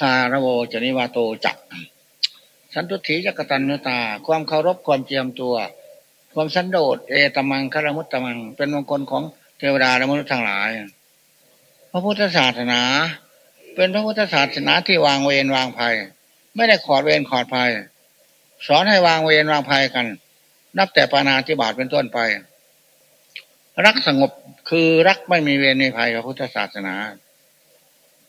คารโวจนิวาโตจักสันตุถีจักตันนตา ความเคารพความเจียมตัว ความสันโดษเอตมังคารมุตตมัง เป็นมงคลของเทวดาและมนุษย์ทั้งหลาย พระพุทธศาสนา เป็นพระพุทธศาสนาที่วางเวรวางภัย ไม่ได้ขอดเวรขอดภัย สอนให้วางเวรวางภัยกัน นับแต่ปานาธิบาตเป็นต้นไป รักสงบคือรักไม่มีเวรในภัยพระพุทธศาสนา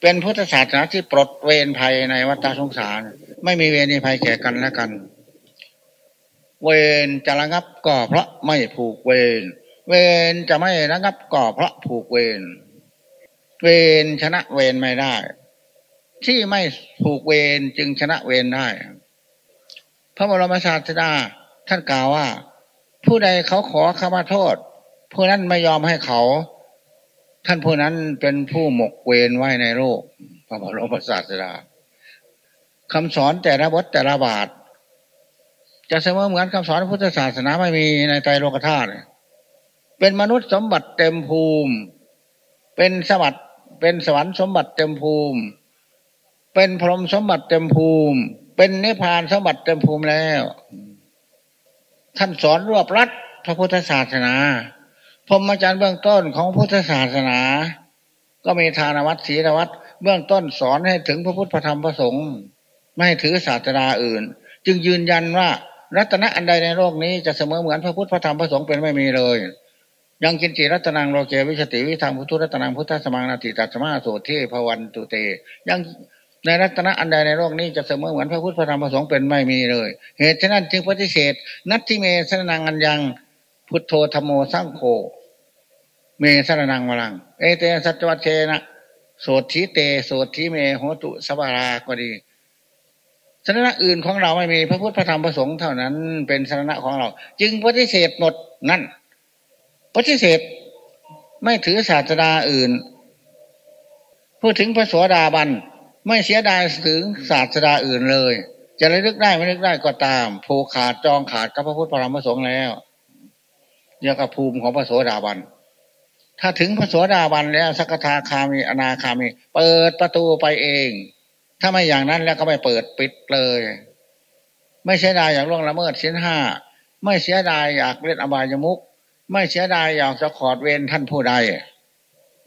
เป็นพุทธศาสนาที่ปลดเวรภัยในวัฏสงสาร ไม่มีเวรภัยแก่กันและกัน เวรจะระงับก็เพราะไม่ผูกเวรเวรจะไม่ระงับก็เพราะผูกเวรเวรชนะเวรไม่ได้ ที่ไม่ผูกเวรจึงชนะเวรได้ พระบรมศาสดาท่านกล่าวว่า ผู้ใดเขาขอขมาโทษ ผู้นั้นไม่ยอมให้เขา ท่านผู้นั้นเป็นผู้หมกเวรไว้ในโลกพระบรมศาสดาคำสอนแต่ละบทแต่ละบาท จะเสมอเหมือนคำสอนพุทธศาสนาไม่มีในใจโลกธาตุเป็นมนุษย์สมบัติเต็มภูมิ เป็นสวัสดิ์เป็นสวรรค์สมบัติเต็มภูมิ เป็นพรหมสมบัติเต็มภูมิ เป็นนิพพานสมบัติเต็มภูมิแล้ว ท่านสอนรวบรัดพระพุทธศาสนา พรหมจรรย์เบื้องต้นของพุทธศาสนา ก็มีทานวัตรศีลวัตรเบื้องต้นสอนให้ถึงพระพุทธธรรมพระสงฆ์ไม่ถือศาสนาอื่น จึงยืนยันว่ารัตนะอันใดในโลกนี้จะเสมอเหมือนพระพุทธพระธรรมพระสงฆ์เป็นไม่มีเลย ยังกินจิรัตนังโลเกวิชติวิธรรมพุทธรัตนังพุทธสมังนาติตัสมาโสเทพวันตุเต ยังในรัตนะอันใดในโลกนี้จะเสมอเหมือนพระพุทธพระธรรมพระสงฆ์เป็นไม่มีเลย เหตุฉะนั้นจึงปฏิเสธนัตทิเมสนังอันยังพุทโธธรรมโมสังโฆ เมสรนังวัง เอเตสัจวัตเชนะโสทีเตโสทีเมโหตุสบาราก็ดีสรณะอื่นของเราไม่มีพระพุทธพระธรรมพระสงฆ์เท่านั้นเป็นสรณะของเรา จึงปฏิเสธหมดนั่นปฏิเสธไม่ถือศาสดาอื่น พูดถึงพระสวสดาบัน ไม่เสียดายถึงศาสดาอื่นเลย จะระลึกได้ไม่ลึกได้ก็ตามผูกขาดจองขาดกับพระพุทธพระธรรมพระสงฆ์แล้วเรียกภูมิของพระสวสดาบัน ถ้าถึงพระโสดาบันแล้วสักทาคามีอนาคามี เปิดประตูไปเอง ถ้าไม่อย่างนั้นแล้วก็ไม่เปิดปิดเลย ไม่เสียดายอยากล่วงละเมิดสิ้นห้าไม่เสียดายอยากเล่นอบายมุกไม่เสียดายอยากจะขอดเวรท่านผู้ใด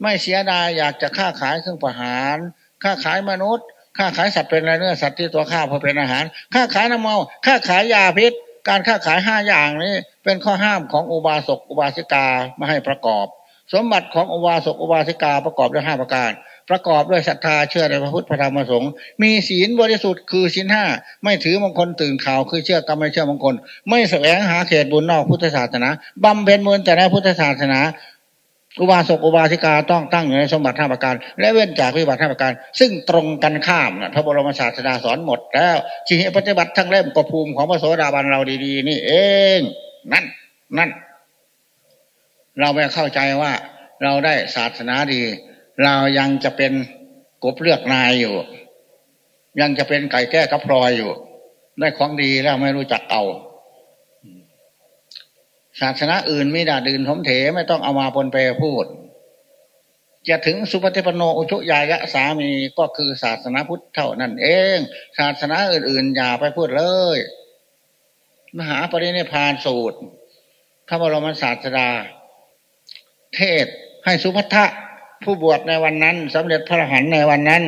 ไม่เสียดายอยากจะค้าขายเครื่องประหารค้าขายมนุษย์ค้าขายสัตว์เป็นอะไรเนื้อสัตว์ที่ตัวข้าพอเป็นอาหารค้าขายน้ำเมาค้าขายยาพิษ การค้าขายห้าอย่างนี้ เป็นข้อห้ามของอุบาสกอุบาสิกาไม่ให้ประกอบ สมบัติของอุบาสกอุบาสิกาประกอบด้วยห้าประการ ประกอบด้วยศรัทธาเชื่อในพระพุทธพระธรรมพระสงฆ์มีศีลบริสุทธิ์คือศีลห้าไม่ถือมงคลตื่นข่าวคือเชื่อกรรมไม่เชื่อมงคล ไม่แสวงหาเขตบุญนอกพุทธศาสนาบำเพ็ญบุญแต่ในพุทธศาสนาอุบาสกอุบาสิกาต้องตั้งอยู่ในสมบัติห้าประการ และเว้นจากวิบัติห้าประการ ซึ่งตรงกันข้ามนะพระบรมศาสดาสอนหมดแล้วชีวิตปฏิบัติทั้งเล่มกภูมิของพระโสดาบันเราดีๆ นี่เอง นั่น นั่น เราไม่เข้าใจว่า เราได้ศาสนาดี เรายังจะเป็นกบเลือกนายอยู่ ยังจะเป็นไก่แก้กับพลอยอยู่ ได้ของดีแล้วไม่รู้จักเอาศาสนาอื่นไม่ด่าดื่นทมเถไม่ต้องเอามาปนเปพูด จะถึงสุปฏิปโนอุชุยายะสามีก็คือศาสนาพุทธเท่านั้นเอง ศาสนาอื่นๆ อย่าไปพูดเลย มหาปรินิพานสูตรพระบรมศาสดา เทศให้สุภัทะผู้บวชในวันนั้นสำเร็จพระอรหันต์ในวันนั้น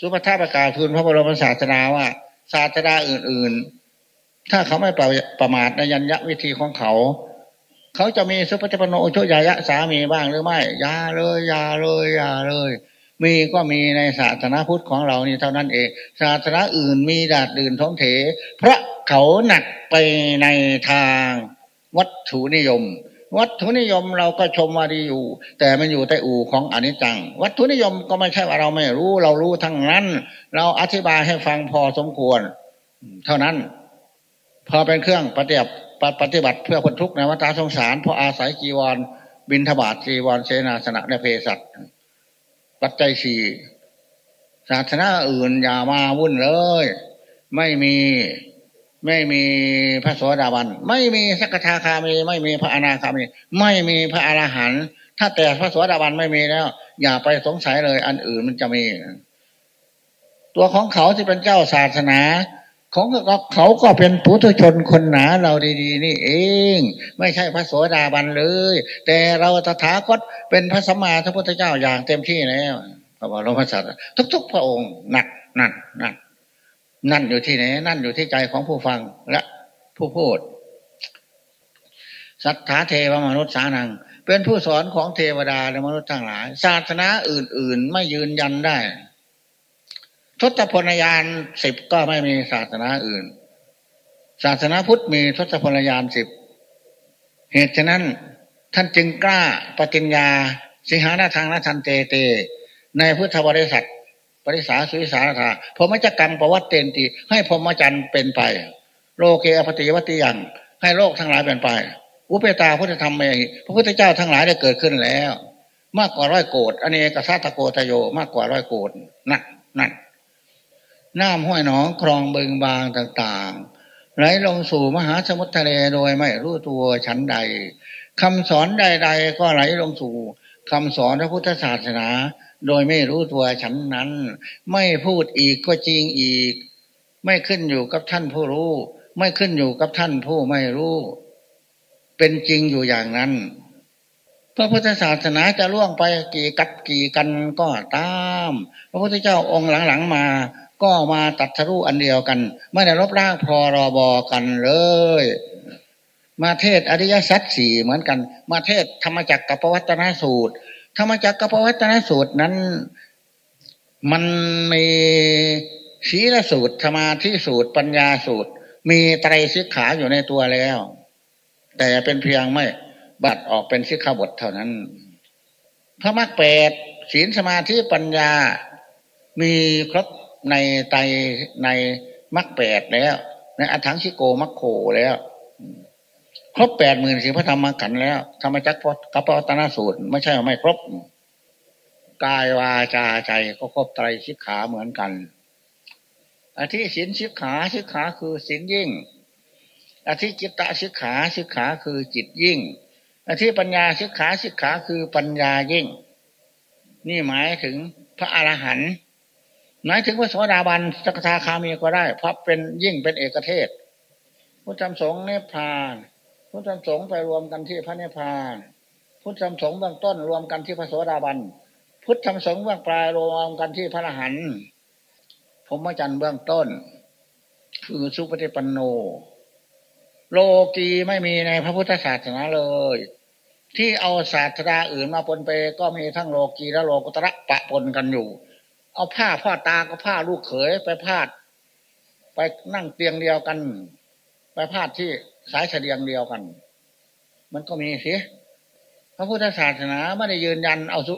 สุภัทะประกาศทูลพระบรมศาสดาว่า ศาสดาอื่น ๆ ถ้าเขาไม่ประประมาทในยัญญวิธีของเขา เขาจะมีสุปฏิปโนชยายะสามีบ้างหรือไม่ยาเลยยาเลยยาเลย มีก็มีในศาสนาพุทธของเรานี่เท่านั้นเอง ศาสนาอื่นมีดาดดื่นท้องเถเพราะเขาหนักไปในทางวัตถุนิยม วัตถุนิยมเราก็ชมว่าดีอยู่ แต่มันอยู่ใต้อู่ของอนิจจัง วัตถุนิยมก็ไม่ใช่ว่าเราไม่รู้ เรารู้ทั้งนั้น เราอธิบายให้ฟังพอสมควร เท่านั้น พอเป็นเครื่องปฏิบัติปฏิบัติเพื่อคนทุกข์ในวัฏสงสารเพราะอาศัยจีวร บินทบาทจีวรเสนาสนะและเพศัตปัจจัยสี่ศาสนาอื่นอย่ามาวุ่นเลย ไม่มี ไม่มีพระโสดาบัน ไม่มีสักทาคามี ไม่มีพระอนาคามี ไม่มีพระอรหันต์ถ้าแต่พระโสดาบันไม่มีแล้ว อย่าไปสงสัยเลย อันอื่นมันจะมี ตัวของเขาที่เป็นเจ้าศาสนาของเขาก็เป็นปุถุชนคนหนาเราดีๆ นี่เอง ไม่ใช่พระโสดาบันเลย แต่เราตถาคตเป็นพระสัมมาสัมพุทธเจ้าอย่างเต็มที่แล้วพระบรมศาสดาทุก ๆ พระองค์หนักหนั่นนั่น นั่นอยู่ที่ไหน นั่นอยู่ที่ใจของผู้ฟังและผู้พูดสัทธาเทวมนุษย์สานัง เป็นผู้สอนของเทวดาและมนุษย์ทั้งหลาย ศาสนาอื่น ๆ ไม่ยืนยันได้ ทศพลยานสิบก็ไม่มีศาสนาอื่น ศาสนาพุทธมีทศพลยานสิบเหตุฉะนั้นท่านจึงกล้าปฏิญญา สิหานาทางนาทันเตเต ในพุทธบริษัท ปริสาสุวิสาธาพมจักรรมประวัติเตนตีให้พรมจันทร์เป็นไป โลเกอปฏิวัติยังให้โลกทั้งหลายเป็นไป อุเปตาพุทธธรรมเมพระพุทธเจ้าทั้งหลายได้เกิดขึ้นแล้ว มากกว่าร้อยโกดอเนกสัตโกตโยมากกว่าร้อยโกดนั่นนั่นน้ำห้วยหนองคลองเบิงบางต่างๆ ไหลลงสู่มหาสมุทรทะเลโดยไม่รู้ตัวชั้นใดคำสอนใด ๆ ก็ไหลลงสู่คำสอนพระพุทธศาสนา โดยไม่รู้ตัวฉันนั้น ไม่พูดอีกก็จริงอีก ไม่ขึ้นอยู่กับท่านผู้รู้ ไม่ขึ้นอยู่กับท่านผู้ไม่รู้ เป็นจริงอยู่อย่างนั้น พระพุทธศาสนาจะล่วงไปกี่กัดกี่กันก็ตาม พระพุทธเจ้าองค์หลังๆมา ก็มาตัดทะลุอันเดียวกัน ไม่ได้รบร่างพอรอบอกันเลยมาเทศอริยสัจสี่เหมือนกัน มาเทศธรรมจักรกับปวัตนสูตร ธรรมจักรกับปวัตนสูตรนั้น มันมีศีลสูตรสมาธิสูตร ปัญญาสูตร มีไตรสิกขาอยู่ในตัวแล้ว แต่เป็นเพียงไม่บัดออกเป็นสิกขาบทเท่านั้น พระมรรคแปดศีลสมาธิปัญญา มีครบในไตในมรรคแปดแล้ว ในอัถังชิโกมัคโคแล้ว ครบแปดหมื่นสี่พระธรรมกันแล้วธรรมจักรกัปตนาสูตร ไม่ใช่ไม่ครบกายวาจาใจก็ครบไตรสิกขาเหมือนกันอธิสินสิกขาสิกขาคือสินยิ่ง อธิจิตตสิกขาสิกขาคือจิตยิ่ง อธิปัญญาสิกขาสิกขาคือปัญญายิ่ง นี่หมายถึงพระอรหันต์หมายถึงว่าโสดาบันสกทาคามีก็ได้ เพราะเป็นยิ่งเป็นเอกเทศพุทธธรรมสงฆ์เนพาน พุทธสงฆ์ไปรวมกันที่พระเนพาน พุทธสงฆ์เบื้องต้นรวมกันที่พระโสดาบัน พุทธสงฆ์เบื้องปลายรวมกันที่พระอรหันต์พรหมจรรย์เบื้องต้น คือสุปฏิปันโน โลกีไม่มีในพระพุทธศาสนาเลย ที่เอาศาสตราอื่นมาปนไปก็มีทั้งโลกีและโลกุตระปะปนกันอยู่ เอาผ้าพ่อตาก็ผ้าลูกเขยไปพาด ไปนั่งเตียงเดียวกัน ไปพาดที่ สายเฉลียงเดียวกัน มันก็มีสิพระพุทธศาสนาไม่ได้ยืนยันเอาสุ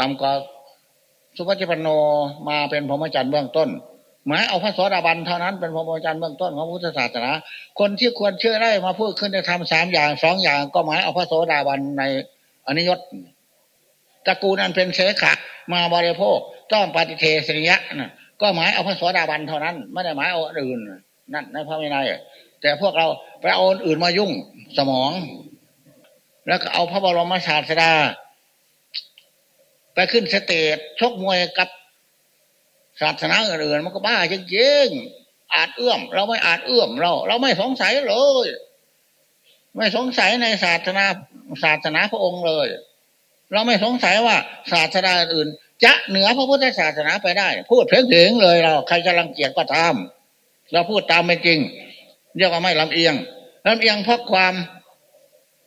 ต่ำกว่าสุภจิปันโนมาเป็นพรหมจรรย์เบื้องต้น หมายเอาพระสวสดาบันเท่านั้นเป็นพรหมจรรย์เบื้องต้นของพุทธศาสนา คนที่ควรเชื่อได้มาพูดขึ้นในธรรมสามอย่างสองอย่าง ก็หมายเอาพระโสดาบันในอนิยตตระกูลนั้นเป็นเสขะมาบริโภคต้องปาฏิเทสนียะนะก็หมายเอาพระโสดาบันเท่านั้น ไม่ได้หมายเอาอื่น นั่นในพระวินัย แต่พวกเราไปเอาอื่นมายุ่งสมอง แล้วก็เอาพระบรมศาสดา ไปขึ้น stage ชกมวยกับศาสนาอื่นๆมันก็บ้าจริงๆอาจเอื้อม เราไม่อาจเอื้อมเรา เราไม่สงสัยเลย ไม่สงสัยในศาสนาศาสนาพระองค์เลย เราไม่สงสัยว่าศาสนาอื่น จะเหนือพระพุทธศาสนาไปได้ พูดเพียงถึงเลยเรา ใครจะรังเกียจก็ตามเราพูดตามเป็นจริง เรียกว่าไม่ลำเอียงลำเอียงเพราะความ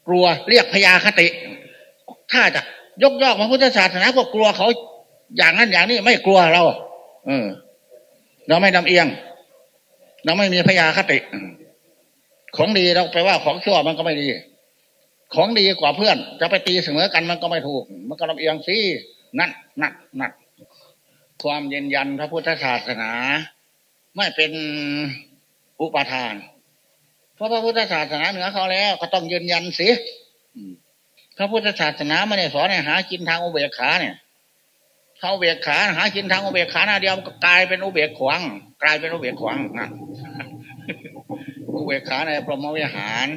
กลัวเรียกพยาคติ ถ้าจะยกย่องพระพุทธศาสนาก็กลัวเขาอย่างนั้นอย่างนี้ไม่กลัวเรา เออ เราไม่ลำเอียง เราไม่มีพยาคติ ของดีเราไปว่าของชั่วมันก็ไม่ดี ของดีกว่าเพื่อน จะไปตีเสมอกันมันก็ไม่ถูก มันก็ลำเอียงสินั่นนั่นนั่นความยืนยันพระพุทธศาสนา ไม่เป็นอุปทาน เพราะพระพุทธศาสนาเหนือเขาแล้วก็ต้องยืนยันสิพระพุทธศาสนาไม่ได้สอนให้หากินทางอุเบกขาเนี่ยเขาอุเบกขาหากินทางอุเบกขาหน้าเดียวมันก็กลายเป็นอุเบกขวางกลายเป็นอุเบกขวางนะอุเบกขาในพรหมวิหาร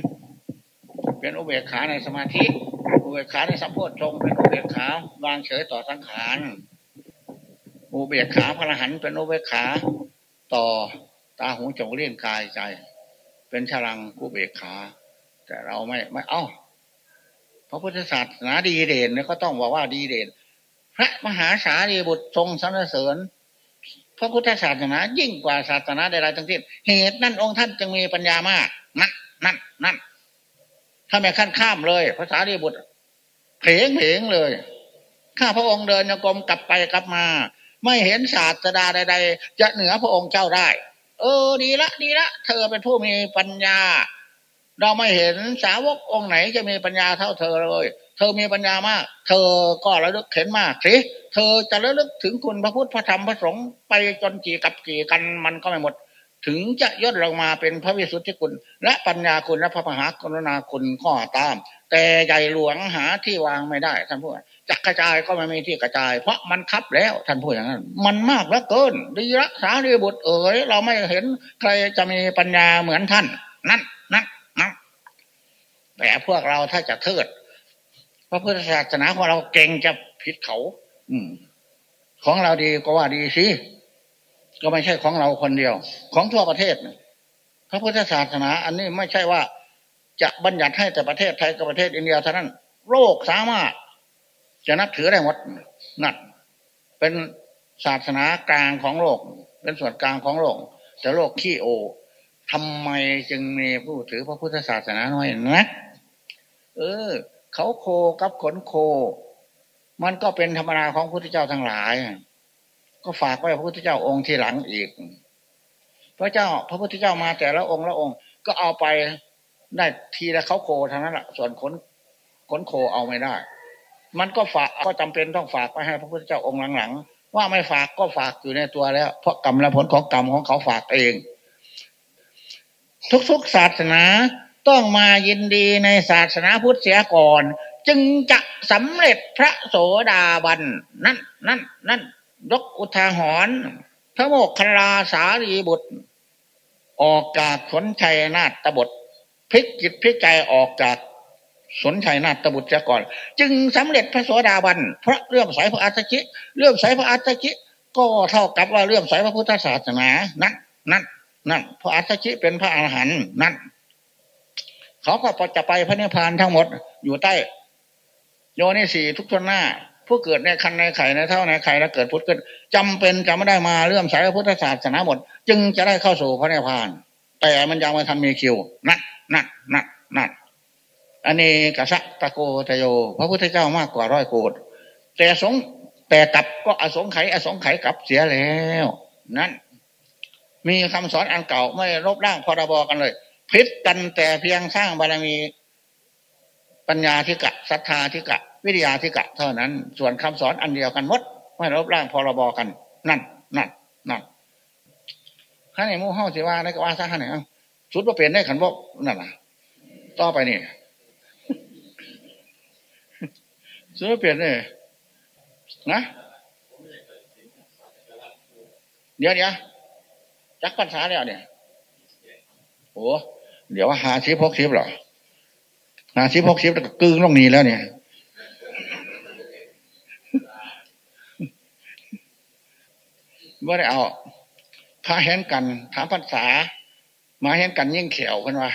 เป็นอุเบกขาในสมาธิอุเบกขาในสัมโพธชงเป็นอุเบกขาวางเฉยต่อสังขารอุเบกขาพระหันเป็นอุเบกขาต่อตาหูจมูกเลี้ยงกายใจ เป็นฉลังอุเบกขา แต่เราไม่ไม่เอาพระพุทธศาสนาดีเด่นเนี่ยก็ต้องบอกว่าดีเด่น พระมหาสารีบุตรทรงสรรเสริญพระพุทธศาสนายิ่งกว่าศาสนาใดๆทั้งสิ้นเหตุนั่นองค์ท่านจึงมีปัญญามากนั่นนั่นนั่นถ้าไม่ขั้นข้ามเลยภาษารีบุตรเพลงเพลงเลย ข้าพระองค์เดินโยกรมกลับไปกลับมา ไม่เห็นศาสดาใด ๆ จะเหนือพระองค์เจ้าได้ เออ ดีละ ดีละ เธอเป็นผู้มีปัญญา เราไม่เห็นสาวกองค์ไหนจะมีปัญญาเท่าเธอเลย เธอมีปัญญามาก เธอก็ระลึกเข็นมากสิเธอจะระลึกถึงคุณพระพุทธพระธรรมพระสงฆ์ไปจนกี่กับกี่กันมันก็ไม่หมด ถึงจะย่นลงมาเป็นพระวิสุทธิคุณ และปัญญาคุณและพระมหากรุณาคุณข้อตาม แต่ใหญ่หลวงหาที่วางไม่ได้ท่านพูด จักกระจายก็ไม่มีที่กระจาย เพราะมันคับแล้วท่านพูดอย่างนั้น มันมากเหลือเกินดีรักษาดีบุตรเอ๋ยเราไม่เห็นใครจะมีปัญญาเหมือนท่าน นั่นนั่นนั่นแต่พวกเราถ้าจะเทิดพระพุทธศาสนาของเราเก่งจะผิดเขา อืม ของเราดีก็ว่าดีสิก็ไม่ใช่ของเราคนเดียว ของทั่วประเทศพระพุทธศาสนา อันนี้ไม่ใช่ว่าจะบัญญัติให้แต่ประเทศไทยกับประเทศอินเดียเท่านั้น โลกสามารถ จะนับถือได้หมดนั่นเป็นศาสนากลางของโลก เป็นส่วนกลางของโลก แต่โลกขี้โอทำไมจึงมีผู้ถือพระพุทธศาสนาน้อยนะเออ เขาโคกับขนโค มันก็เป็นธรรมดาของพระพุทธเจ้าทั้งหลาย ก็ฝากไว้พระพุทธเจ้าองค์ที่หลังอีก พระเจ้า พระพุทธเจ้ามาแต่ละองค์ละองค์ ก็เอาไปได้ทีละเขาโคเท่านั้นแหละส่วนขนขนโคเอาไม่ได้ มันก็ฝากก็จำเป็นต้องฝากไปให้พระพุทธเจ้าองค์หลังๆว่าไม่ฝากก็ฝากอยู่ในตัวแล้ว เพราะกรรมและผลของกรรมของเขาฝากเอง ทุกๆศาสนาต้องมายินดีในศาสนาพุทธเสียก่อน จึงจะสำเร็จพระโสดาบันนั่นนั่นนั่นยกอุทาหรณ์พระโมกขลาสารีบุตร ออกจากสนชัยนาฏบทพลิกจิตพลิกใจออกจาก สนชัยนาฏบุตรเสียก่อน จึงสำเร็จพระโสดาบันเพราะเรื่องสายพระอัตจิเรื่องสายพระอัตจิก็เท่ากับว่าเรื่องสายพระพุทธศาสนานั่นนั่นนั่นพระอัตจิเป็นพระอรหันต์นั่นเขาก็จะไปพระนิพพานทั้งหมด อยู่ใต้ โยนิสีทุกทนหน้า ผู้เกิดในคันในไข่ในเท่าในไข่แล้วเกิดพุทธขึ้นจำเป็นจะไม่ได้มาเลื่อมสายพุทธศาสนาหมด จึงจะได้เข้าสู่พระนิพพาน แต่มันยังไม่ทันมีคิวนั่นนั่นนั่นนั่น อันนี้กษัตริย์ตะโกตโย พระพุทธเจ้ามากกว่าร้อยโกดแต่สงแต่กลับก็อสงไขยอสงไขยกลับเสียแล้ว นั่นมีคำสอนอันเก่าไม่ลบล้างพรบกันเลยพิษกันแต่เพียงสร้างบารมีปัญญาธิกะศรัทธาธิกะ วิทยาธิกะ เท่านั้น ส่วนคำสอนอันเดียวกันหมด ไม่ลบล้างพรบกัน นั่นนั่นนั่นข้าในมู่ห้องสิว่าในกว่าซะข้าไหนสุดว่าเปลี่ยนได้ขันบอกนั่นน่ะ ต่อไปนี่ สุดว่เปลี่ยนเลยนะเดี๋ยวเดี๋ยวจักปัญหาแล้วเนี่ยโอ้เดี๋ยวว่าหาชิปพกชิปหรอหาชิปพกชิปก็กึ่งลงนี้แล้วเนี่ยไม่ได้เอาพาเห็นกันถามภาษามาเห็นกันยิ่งเขียวกันว่า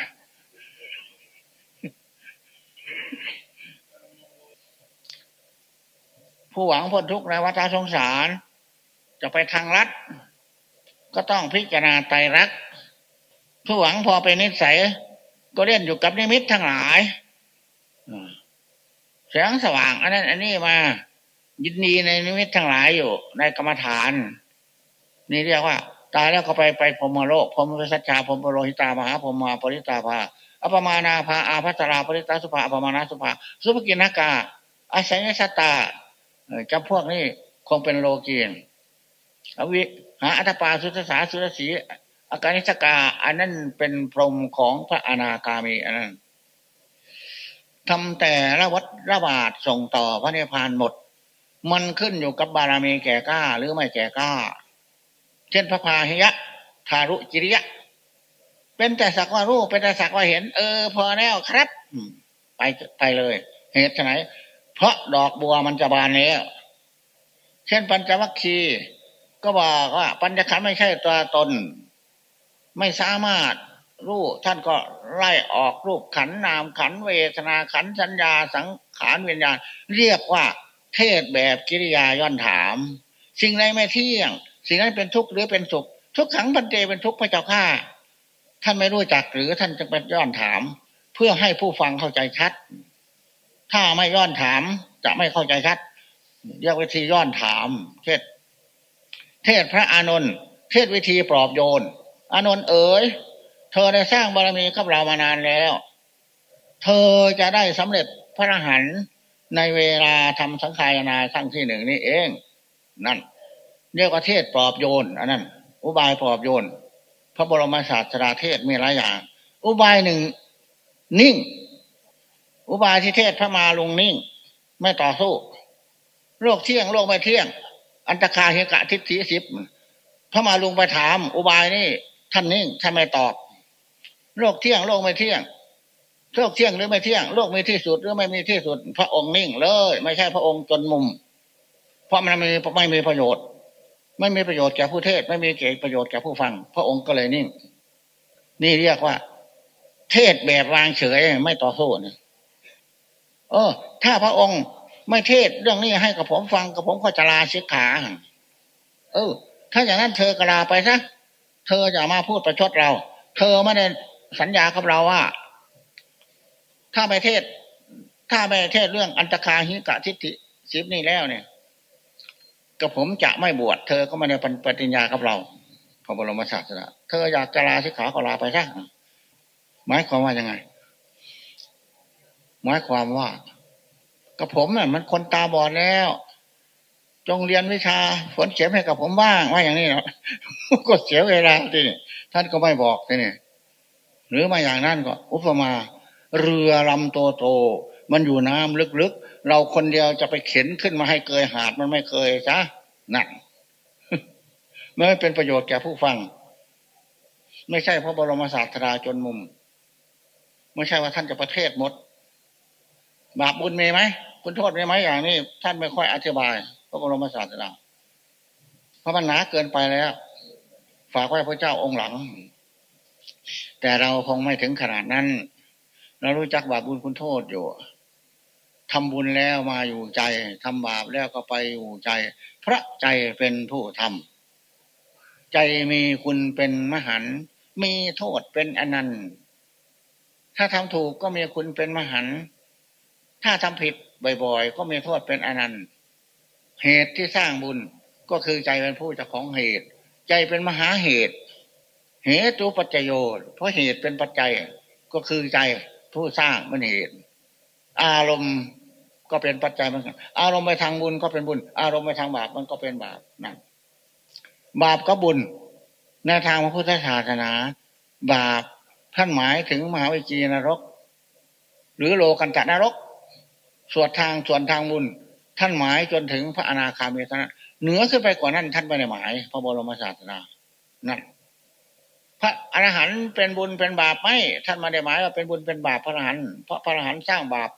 ผู้หวังพ้นทุกข์ในวัฏสงสาร จะไปทางรัฐก็ต้องพิจารณาไตรักผู้หวังพอไปนิสัย ก็เล่นอยู่กับนิมิตทั้งหลายแสงสว่าง อันนั้น อันนี้มายินดีในนิมิตทั้งหลายอยู่ ในกรรมฐาน นี่เรียกว่า ตายแล้วก็ไปไปพรมโลกพรมสัจจาพรมโลหิตามหาพรมมาปริตาภาอัปมานาภาอาภัตราปริตาสุภาอัปมานาสุภาสุภกินากาอาศัยสตา จำพวกนี้คงเป็นโลกีนอวิหาอัตปาสุทสาสุรสีอาการนิสกา อันนั้นเป็นพรหมของพระอนาคามีอันนั้นทำแต่ละวัดระบาดส่งต่อพระนิพพานหมด มันขึ้นอยู่กับบารมีแก่กล้า หรือไม่แก่กล้า เช่นพระพาหิยะทารุจิริยะ เป็นแต่สักว่ารู้เป็นแต่สักว่าเห็น เออ พอแล้วครับ ไปไปเลย เหตุไหน เพราะดอกบัวมันจะบานแล้ว เช่นปัญจวัคคีย์ก็บอกว่า ปัญญขันไม่ใช่ตัวตน ไม่สามารถรู้ท่านก็ไล่ออกรูปขันนามขันเวทนาขันสัญญาสังขารวิญญาณ เรียกว่า เทศแบบกิริยาย้อนถาม สิ่งใดไม่เที่ยง สิ่งนั้นเป็นทุกข์หรือเป็นสุข ทุกขังพันเตเป็นทุกข์พระเจ้าข้าท่านไม่รู้จักหรือท่านจะเป็นย้อนถาม เพื่อให้ผู้ฟังเข้าใจชัด ถ้าไม่ย้อนถามจะไม่เข้าใจชัด เรียกวิธีย้อนถาม เทศ เทศพระอานนท์เทศวิธีปลอบโยน อานนท์เอ๋ยเธอได้สร้างบารมีกับเรามานานแล้ว เธอจะได้สำเร็จพระอรหันต์ในเวลาทำสังขายนาครั้งที่หนึ่งนี่เอง นั่น เรียกว่าเทศปลอบโยนอันนั้น อุบายปลอบโยน พระบรมศาสดาเทศมีหลายอย่าง อุบายหนึ่งนิ่ง อุบายที่เทศพระมาลงนิ่ง ไม่ต่อสู้ โลกเที่ยงโลกไม่เที่ยง อันตคาเฮกะทิฏฐิสิบพระมาลงไปถาม อุบายนี่ท่านนิ่งท่านไม่ตอบ โลกเที่ยงโลกไม่เที่ยงโลกเที่ยงหรือไม่เที่ยงโลกมีที่สุดหรือไม่มีที่สุด พระองค์นิ่งเลย ไม่ใช่พระองค์จนมุม เพราะมันไม่ไม่มีประโยชน์ ไม่มีประโยชน์แก่ผู้เทศ ไม่มีเกประโยชน์แก่ผู้ฟัง พระองค์ก็เลยนิ่ง นี่เรียกว่า เทศแบบวางเฉยไม่ต่อสู้เนี่ย เออ ถ้าพระองค์ไม่เทศเรื่องนี้ให้กับผมฟังกับผมก็จะลาสิกขาเออ ถ้าอย่างนั้นเธอกลาไปซะเธอจะมาพูดประชดเรา เธอไม่ได้สัญญากับเราว่า ถ้าไม่เทศ ถ้าไม่เทศเรื่องอันตคาหิกะทิฏฐิสิบนี่แล้วเนี่ยกับผมจะไม่บวชเธอก็ไม่ได้ปฏิญญากับเราพระบรมศาสดาเธออยากจะลาสิกขาก็ลาไปซะหมายความว่ายังไง หมายความว่ากับผมเนี่ยมันคนตาบอดแล้ว จงเรียนวิชาฝนเขียนให้กับผมบ้างว่าอย่างนี้เนาะก็เสียเวลาทีนี่ท่านก็ไม่บอกทีนี่หรือมาอย่างนั้นก็ อุปมา เรือลำโตโต มันอยู่น้ำลึกๆ เราคนเดียวจะไปเข็นขึ้นมาให้เกยหาดมันไม่เคยจ้ะนั่นไม่เป็นประโยชน์แก่ผู้ฟัง ไม่ใช่พระบรมศาสดาจนมุม ไม่ใช่ว่าท่านจะประเทศหมด บาปบุญมีไหมคุณโทษไหมไหมอย่างนี้ ท่านไม่ค่อยอธิบายพระบรมศาสดาเพราะมันหนาเกินไปแล้ว ฝากไว้พระเจ้าองค์หลัง แต่เราคงไม่ถึงขนาดนั้น เรารู้จักบาปบุญคุณโทษอยู่ทำบุญแล้วมาอยู่ใจทำบาปแล้วก็ไปอยู่ใจ พระใจเป็นผู้ทำใจมีคุณเป็นมหันมีโทษเป็นอนันต์ถ้าทำถูกก็มีคุณเป็นมหัน ถ้าทำผิดบ่อยๆ ก็มีโทษเป็นอนันต์ เหตุที่สร้างบุญก็คือใจเป็นผู้เจ้าของเหตุ ใจเป็นมหาเหตุ เหตุปัจจโยเพราะเหตุเป็นปัจจัยก็คือใจผู้สร้างมันเหตุ อารมณ์ก็เป็นปัจจัยเหมือนกันอารมณ์ไปทางบุญก็เป็นบุญ อารมณ์ไปทางบาปมันก็เป็นบาปนั่นบาปก็บุญในทางพระพุทธศาสนา บาปท่านหมายถึงมหาวิจีนรก หรือโลกันตะนรก ส่วนทางส่วนทางบุญท่านหมายจนถึงพระอนาคามีเท่านั้นเหนือขึ้นไปกว่านั้นท่านไม่ได้หมาย พระบรมศาสดานั่นพระอรหันต์เป็นบุญเป็นบาปไหมท่านมาได้หมายว่าเป็นบุญเป็นบาปพระอรหันต์เพราะพระอรหันต์สร้างบาป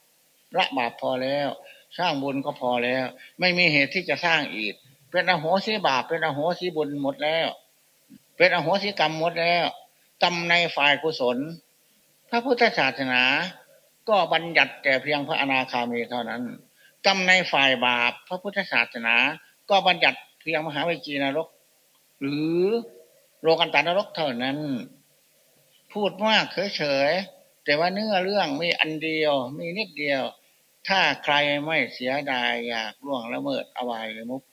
ละบาปพอแล้ว สร้างบุญก็พอแล้ว ไม่มีเหตุที่จะสร้างอีก เป็นอโหสิบาปเป็นอโหสิบุญหมดแล้ว เป็นอโหสิกรรมหมดแล้วกรรมในฝ่ายกุศล พระพุทธศาสนา ก็บัญญัติแต่เพียงพระอนาคามีเท่านั้นกรรมในฝ่ายบาปพระพุทธศาสนา ก็บัญญัติเพียงมหาวิจีนรก หรือโลกันตานรกเท่านั้น พูดมากเฉยๆแต่ว่าเนื้อเรื่องมีอันเดียว มีนิดเดียว ถ้าใครไม่เสียดายอยากล่วงละเมิดอวัยมุก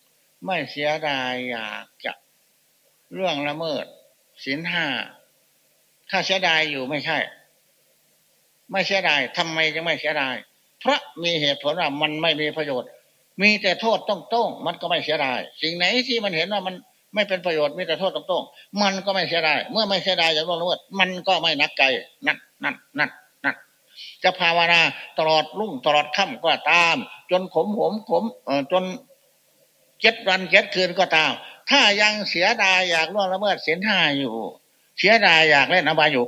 ไม่เสียดายอยากจะเรื่องละเมิดศีลห้าถ้าเสียดายอยู่ไม่ใช่ ไม่เสียดายทำไมจึงไม่เสียดาย เพราะมีเหตุผลว่ามันไม่มีประโยชน์ มีแต่โทษต้องต้องมันก็ไม่เสียดาย สิ่งไหนที่มันเห็นว่ามันไม่เป็นประโยชน์มีแต่โทษต้องต้องมันก็ไม่เสียดาย เมื่อไม่เสียดายอย่างละเมิดมันก็ไม่นักใจนักนักนักนักจะภาวนาตลอดรุ่งตลอดค่ำก็ตาม จนขมผมขมจนเจ็ดวันเจ็ดคืนก็ตาม ถ้ายังเสียดายอยากล่วงละเมิดเสียห้าอยู่ เสียดายอยากเล่นอบายอยู่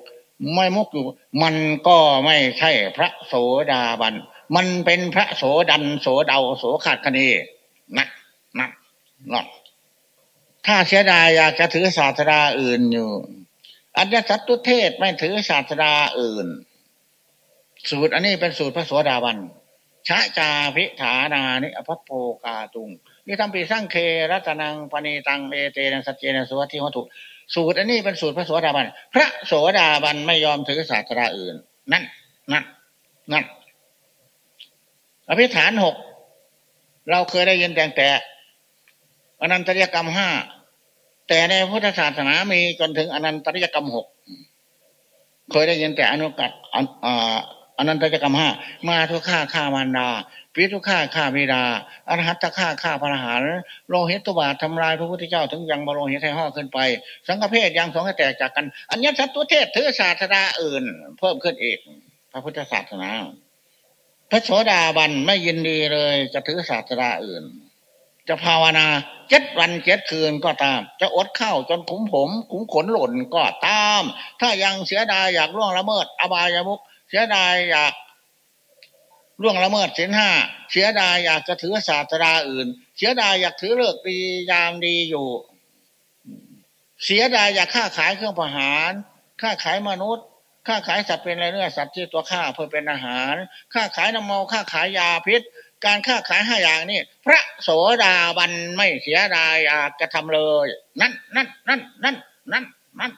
ไม่มุกอยู่ มันก็ไม่ใช่พระโสดาบัน มันเป็นพระโสดันโสดาโสขาดคณีนักนักนักถ้าเสียดายอยากจะถือศาสดาอื่นอยู่ อัญญสัตตุเทศไม่ถือศาสดาอื่น สูตรอันนี้เป็นสูตรพระสวสดาบันชะจาพิฐานานิอภัพโพกาตุง นี่ทำปีสร้างเครัตนังปณีตังเอเตนะสัจเจนะสวัสดิวัตุ สูตรอันนี้เป็นสูตรพระสวสดาบัน พระโสดาบันไม่ยอมถือศาสดาอื่น นั่น นั่น นั่น อภิฐานหก เราเคยได้ยินแต่แต่อนันตริยกรรมห้า แต่ในพุทธศาสนามีจนถึงอนันตริยกรรมหก เคยได้ยินแต่อนุกัด อนันตริยกรรมห้ามาทุกข้าข้ามารดาปิทุกข้าข้าบิดาอรหัตข้าข้าพระหารโลหิตตุบาททำลายพระพุทธเจ้าถึงยังบรลหิตให้ห่อขึ้นไป สังฆเพศยังสองแตกจากกัน อัญญสัตตุเทศถือศาสนาอื่น เพิ่มขึ้นอีก พระพุทธศาสนา พระโสดาบันไม่ยินดีเลย จะถือศาสนาอื่น จะภาวนาเจ็ดวันเจ็ดคืนก็ตาม จะอดข้าวจนขุมผมขุมขนหล่นก็ตาม ถ้ายังเสียดายอยากล่วงละเมิด อบายมุก เสียดายอยากล่วงละเมิดศีลห้าเสียดายอยากจะถือศาสนาอื่น เสียดายอยากถือเลิกดียามดีอยู่ เสียดายอยากค้าขายเครื่องประหารค้าขายมนุษย์ค้าขายสัตว์เป็นอะไรเนื้อสัตว์ที่ตัวข้าเพื่อเป็นอาหารค้าขายน้ำเมาค้าขายยาพิษ การค้าขายห้าอย่างนี้พระโสดาบันไม่เสียดายอยากจะทำเลย นั่นนั่นนั่นนั่นนั่นนั่น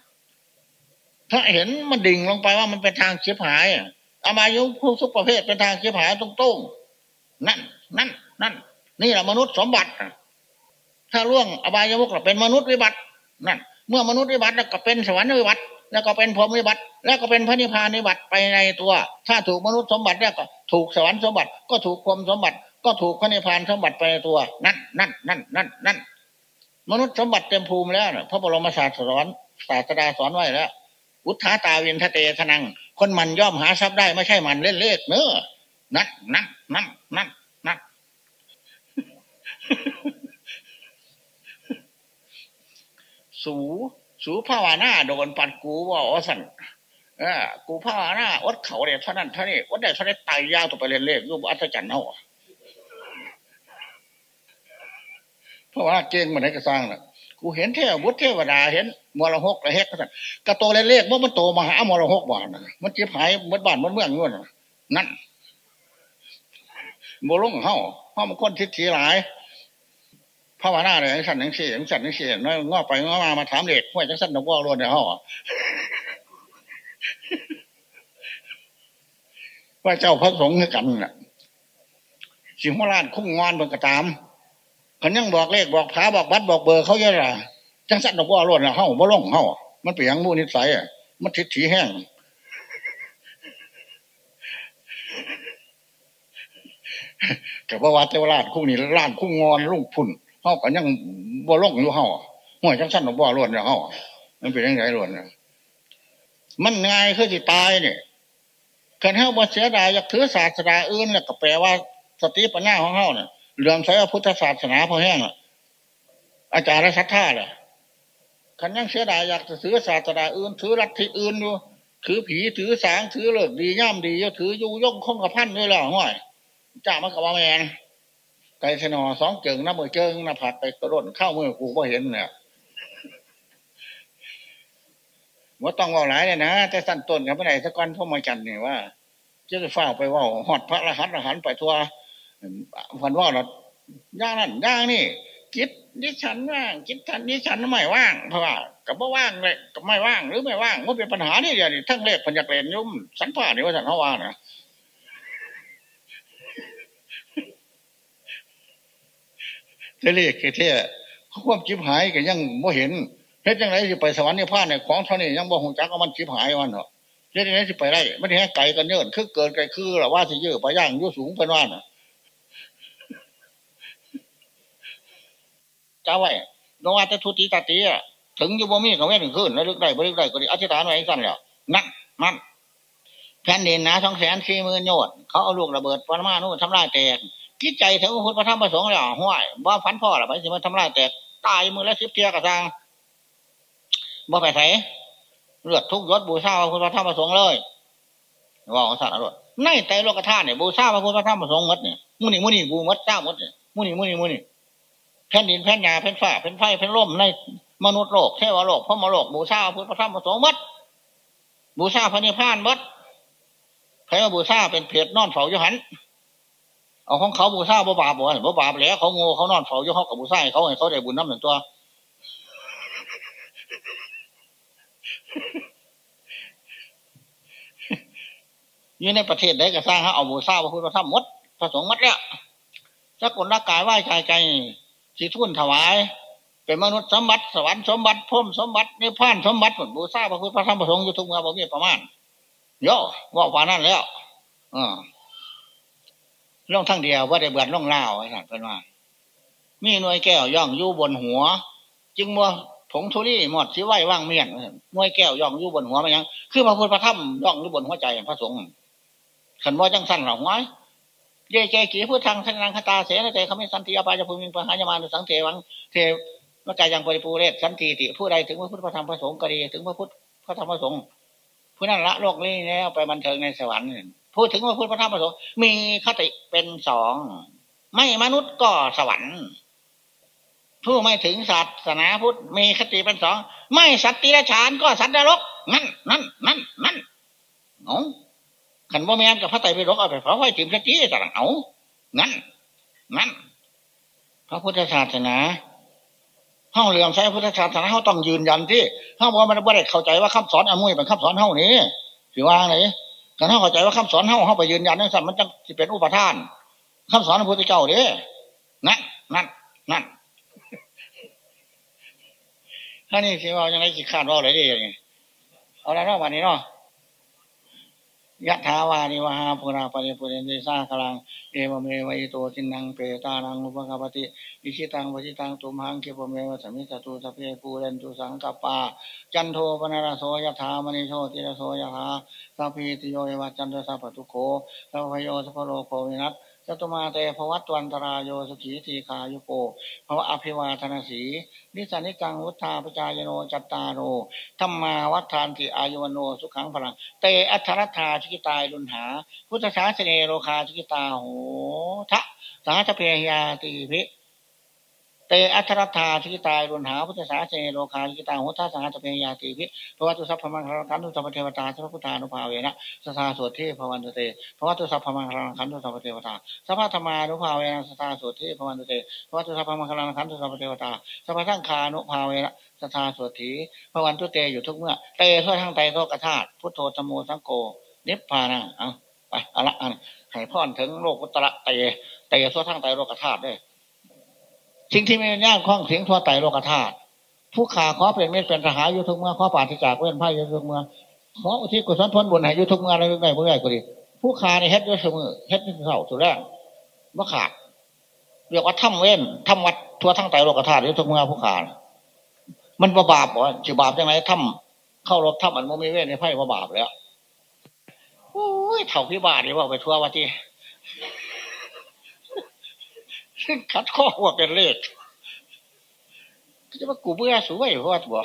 เพราเห็นมันดิ่งลงไปว่ามันเป็นทางเชียหายอามายุผู้ทุกประเภทเป็นทางเชียหายตรงๆนั่น นั่น นั่น นี่แหละมนุษย์สมบัติ ถ้าล่วงอบายมุกเป็นมนุษย์วิบัติ นั่น เมื่อมนุษย์วิบัติแล้วก็เป็นสวรรค์วิบัติ แล้วก็เป็นพรหมวิบัติ แล้วก็เป็นพระนิพพานวิบัติไปในตัว ถ้าถูกมนุษย์สมบัติแล้วก็ถูกสวรรค์สมบัติ ก็ถูกพรหมสมบัติ ก็ถูกพระนิพพานสมบัติไปในตัว นั่น นั่น นั่น นั่น นั่น มนุษย์สมบัติเต็มภูมิแล้วพระบรมศาสดาสอนศาสดาสอนไว้แล้ว อุทธาตาเวียนทะเตทนัง คนมันย่อมหาทรัพย์ได้ไม่ใช่มันเล่นเลขเน้อนั่นนั่นนั่นนั่นนั่นสูสูภาวนาโดนปัดกูว่าอสันเออกูภาวนาอดเขาเนี่ยเท่านั้นเท่านี้อดได้เท่านี้ตายยาวต่อไปเล่นเลขรูปอัศจรรย์เนาะเพราะว่าเก่งมันไหนก็สร้างน่ะ กูเห็นเทวบุตรเทวดาเห็นมรหกระเฮกกันกระโตเล็กๆว่ามันโตมหามรหกบาทมันจีบหายมดบ้านมดเมืองนู่นนั่นโมลงเฮาเฮามันคนทิศทีหลายภาวนาเลยสั่นยังเสียงสั่นยังเสียน้อยงอไปงอมามาถามเด็กว่าจะสั่นดอกว่าล้วนเนี่ยเฮาว่าเจ้าพระสงฆ์กันน่ะสิงห์ราชคุ้งงอนบนกระตาม ขันยังบอกเลขบอกพาบอกบัตรบอกเบอร์เขาเยอะละจังสัตว์ดอกว่าล้วนละเฮ้าบ่ลงเฮ้ามันเปียงมูนิสัยอะมันทิศถีแห้งแต่ว่าวัดเทวราชคู่นี้ร้านคู่งอนลุงพุ่นเฮ้ากันยังบ่ลงอยู่เฮ้าห่วยจังสัตว์ดอกว่าล้วนละเฮ้ามันเป็นยังไงล้วนเนี่ยมันง่ายคือจิตายเนี่ยขันเฮ้าบ่เสียดายอยากถือศาสนาอื่นแล้วก็แปลว่าสติปัญญาของเฮาเนี่ย เรื่องใช้พุทธศาสนาพอแห้งอะอาจารย์รัชท่าเลยขันยังเสียดายอยากจะถือศาสนาอื่นถือรัฐที่อื่นอยู่ถือผีถือสางถือเลิกดีย่ำดีถือยูยงคงกับพันด้วยแล้วห้อยจ่ามันกับว่าแมนไก่ชนอสองเจิงน้ำมือเจิงน้ำผัดไปกระโดดเข้ามือกูก็เห็นเนี่ยว่าต้องว่าหลายเลยนะแต่สั้นต้นกับไม่ได้สักก้อนพ่อมาจันเนี่ยว่าจะเฝ้าไปว่าหอดพระรหัสรหันไปทัว พันว่าเราย่างนั่นย่างนี่คิดดิฉันว่างคิดทันดิฉันไม่ว่างเพราะว่ากับไม่ว่างเลยกับไม่ว่างหรือไม่ว่างมันเป็นปัญหานี่เดียวนี่ทั้งเลขพันยักเรนยุ่มสันผ่านี่ว่าสันเขาว่านะเทเลกเท่ควบจิบหายก็ยังไม่เห็นเฮ็ดยังไงจะไปสวรรค์นี่พลาดเนี่ยของเท่านี้ยังบ่หงจักเอามันจิบหายมันเหรอเฮ็ดยังไงจะไปได้ไม่ได้ไก่กันเยอะคือเกินไก่คือหรือว่าสิเยอะไปย่างยุ่สูงเป็นว่าน่ะ จ้าไว้นว่าจะทุติตาตีถึงอยู่บ่มีกับแม่ถึงขึ้นแล้วลึกได้บ่ลึกได้ก็ดีอธิษฐานไว้สั้นแล้วนั่นนั่นแผ่นดินนะสองแสนสี่หมื่นโยดเขาเอาลูกระเบิดปรมาณูทำลายแตกคิดใจถึงพุทธพระธรรมประสงค์แล้วห้วยว่าฟันพ่อหรือไปสิมันทำลายแตกตายมือและสิบเทียกระซังบ่ไปใส่เลือดทุกยศบูชาพระพุทธพระธรรมประสงค์เลยว่าของสัตว์อรรถในใจโลกธาตุเนี่ยบูชาพระพุทธพระธรรมประสงค์มดเนี่ยมุนี่มุนี่กูมดเจ้ามดเนี่ยมุนี่มุนี่มุนี่ แผ่นดินแผ่นยาแผ่นฝ้าแผ่นไฟแผ่นลมในมนุษย์โลกเทวโลกพระมโลกบูชาพุทธพระธรรมพระสงฆ์มัดบูชาพระนิพพานมัดใครว่าบูชาเป็นเพจนอนเฝ้าอยู่หันเอาของเขาบูชาบ่บาปบ่บ่บาปแล้วเขาโง่เขานอนเฝ้าอยู่เขากับบูชาเขาให้เขาได้บุญน้ำหนึ่งตัวอยู่ในประเทศใดก็สร้างให้เอาบูชาพระพุทธธรรมมดพระสงฆ์มัดแล้วสกุลร่างกายไหวใจใจ สีทุ่นถวาย เป็นมนุษย์สมบัติสวรรค์สมบัติพุ่มสมบัตินิพพานสมบัติผลบูชาพระพุทธพระธรรมพระสงฆ์อยู่ทุกเมื่อบ่มีประมาณย่อว่าว่านั่นแล้วอ่าล่องทั้งเดียวว่าได้เบือนล่องเล่าไอ้สัตว์เป็นว่า มีหน่วยแก้วย่องอยู่บนหัว จึงมัวผงทุรี่หมดสิไหวว่างเมียนหน่วยแก้วย่องอยู่บนหัวมันยัง คือพระพุทธพระธรรมย่องอยู่บนหัวใจพระสงฆ์ขันว่าจังสั้นหรอไว้ เยเจกีผู้ทางทันังคตาเสนเตเขาไม่สันติอาปาจะภูมิปหายมานุสังเทวังเทวกายังปริปูเรศสันติติผู้ใดถึงพระพุทธพระธรรมพระสงฆ์ก็ดีถึงพระพุทธพระธรรมพระสงฆ์ผู้นั้นละโลกนี้แล้วไปบันเทิงในสวรรค์พูดถึงพระพุทธพระธรรมพระสงฆ์มีคติเป็นสองไม่มนุษย์ก็สวรรค์ผู้ไม่ถึงศาสนาพุทธมีคติเป็นสองไม่สัตติรฉานก็สัตว์นรกนั่นนั่นนั่นนั่นงง ขันว่าแมนกับพระไตรปิฎกเอาไปเผาไฟถิ่มสักทีต่างเอางั้นงั้นพระพุทธศาสนาห้องเรื่องใช้พุทธศาสนาเขาต้องยืนยันที่ห้องว่ามันไม่ได้เข้าใจว่าคำสอนอมุยเป็นคำสอนเท่านี้ถือว่าไหนการห้องเข้าใจว่าคำสอนเท่าเขาไปยืนยันนั่นสัตว์มันจะเป็นอุปทานคำสอนพระพุทธเจ้าเด้นั่นนั่นนั่นถ้านี่สิว่ายังไงสิขาดว่าอะไรดีอย่างเงี้ยเอาแล้วเนาะวันนี้เนาะ ยะถาวานิวหาภูราปริปุเรนติสาคลัง เอวเมวัยโตสินังเปตานังอุปกปติอิชิตังวชิตังตุมหังเกปเมวสมิสตุสเพปูเรนตุสังกปา จันโทปนารโสยะถามณิโชติระโสยะถาสัพพิติโยวัจันทสัพพทุโคสัพพโยสัพพโลโควินัส จตุมาเตภวัตวันตรายโยสกีทีคายุโกภวะอภิวาทนาสี นิสานิกังวุฒาปจายโนจัตตาโรธรรมาวัฏานติอายุวโนสุขังพลัง เตอัทรธาชิกิตายลุนหา พุทธชาสเนโรคาชิกิตาโหทะสาธเพยาติภิ เตอัทรธาชิกตายรุนหาพุทธศาสนโลคาชิกตาหุทาสังฆเปยาติพิพระวัตุสัพพมังคลังคันตุสัพเทวตาสัพพุทธานุภาเวนะสทาสวดเทพวันตุเตพระวัตุสัพพมังคลังคันตุสัพเทวตาสัพพธรรมานุภาเวนะสทาสวดเทพวันตุเตพระวัตุสัพพมังคลังคันตุสัพเทวตาสัพพทั้งคานุภาเวนะสทาสวดถีพวันตุเตอยู่ทุกเมื่อเตเพื่อทั้งไตโลกธาตุพุทโธธโมสังโกนิพพานะเอาไปเอาละอันให้พ่อนถึงโลกุตระเตเตเพื่อทั้งไตโลกธาตุด้วย สิ่งที่ไม่ย่างคล้องเสียงทั่วไตโลกธาตุผู้ขาขอเป็นเมตเป็นสหายยุทุกเมื่อขอปาฏิจากเว้นไพ่ยุทุกเมื่อขออุทิศกุศลพ้นบุญให้ยุทุกเมื่ออะไรไม่ได้เมื่อไรก็ดีผู้ขาในเฮ็ดยุเสมอเฮ็ดเสาสุดแรกว่าขาดเรียกว่าถ้ำเว้นถ้ำวัดทั่วทั้งไตโลกธาตุยุทุกเมื่อผู้ขามันบาปบ่จีบาปยังไงถ้ำเข้ารบถ้ำมันโมมีเว้นในไพ่ว่าบาปแล้วโอ้ยเถ่าพิบาทนี่ว่าไปทั่ววัดที่ คัดข้อว่าเป็นเลขจะว่ากูเบื่อสวยเพราะว่าตัว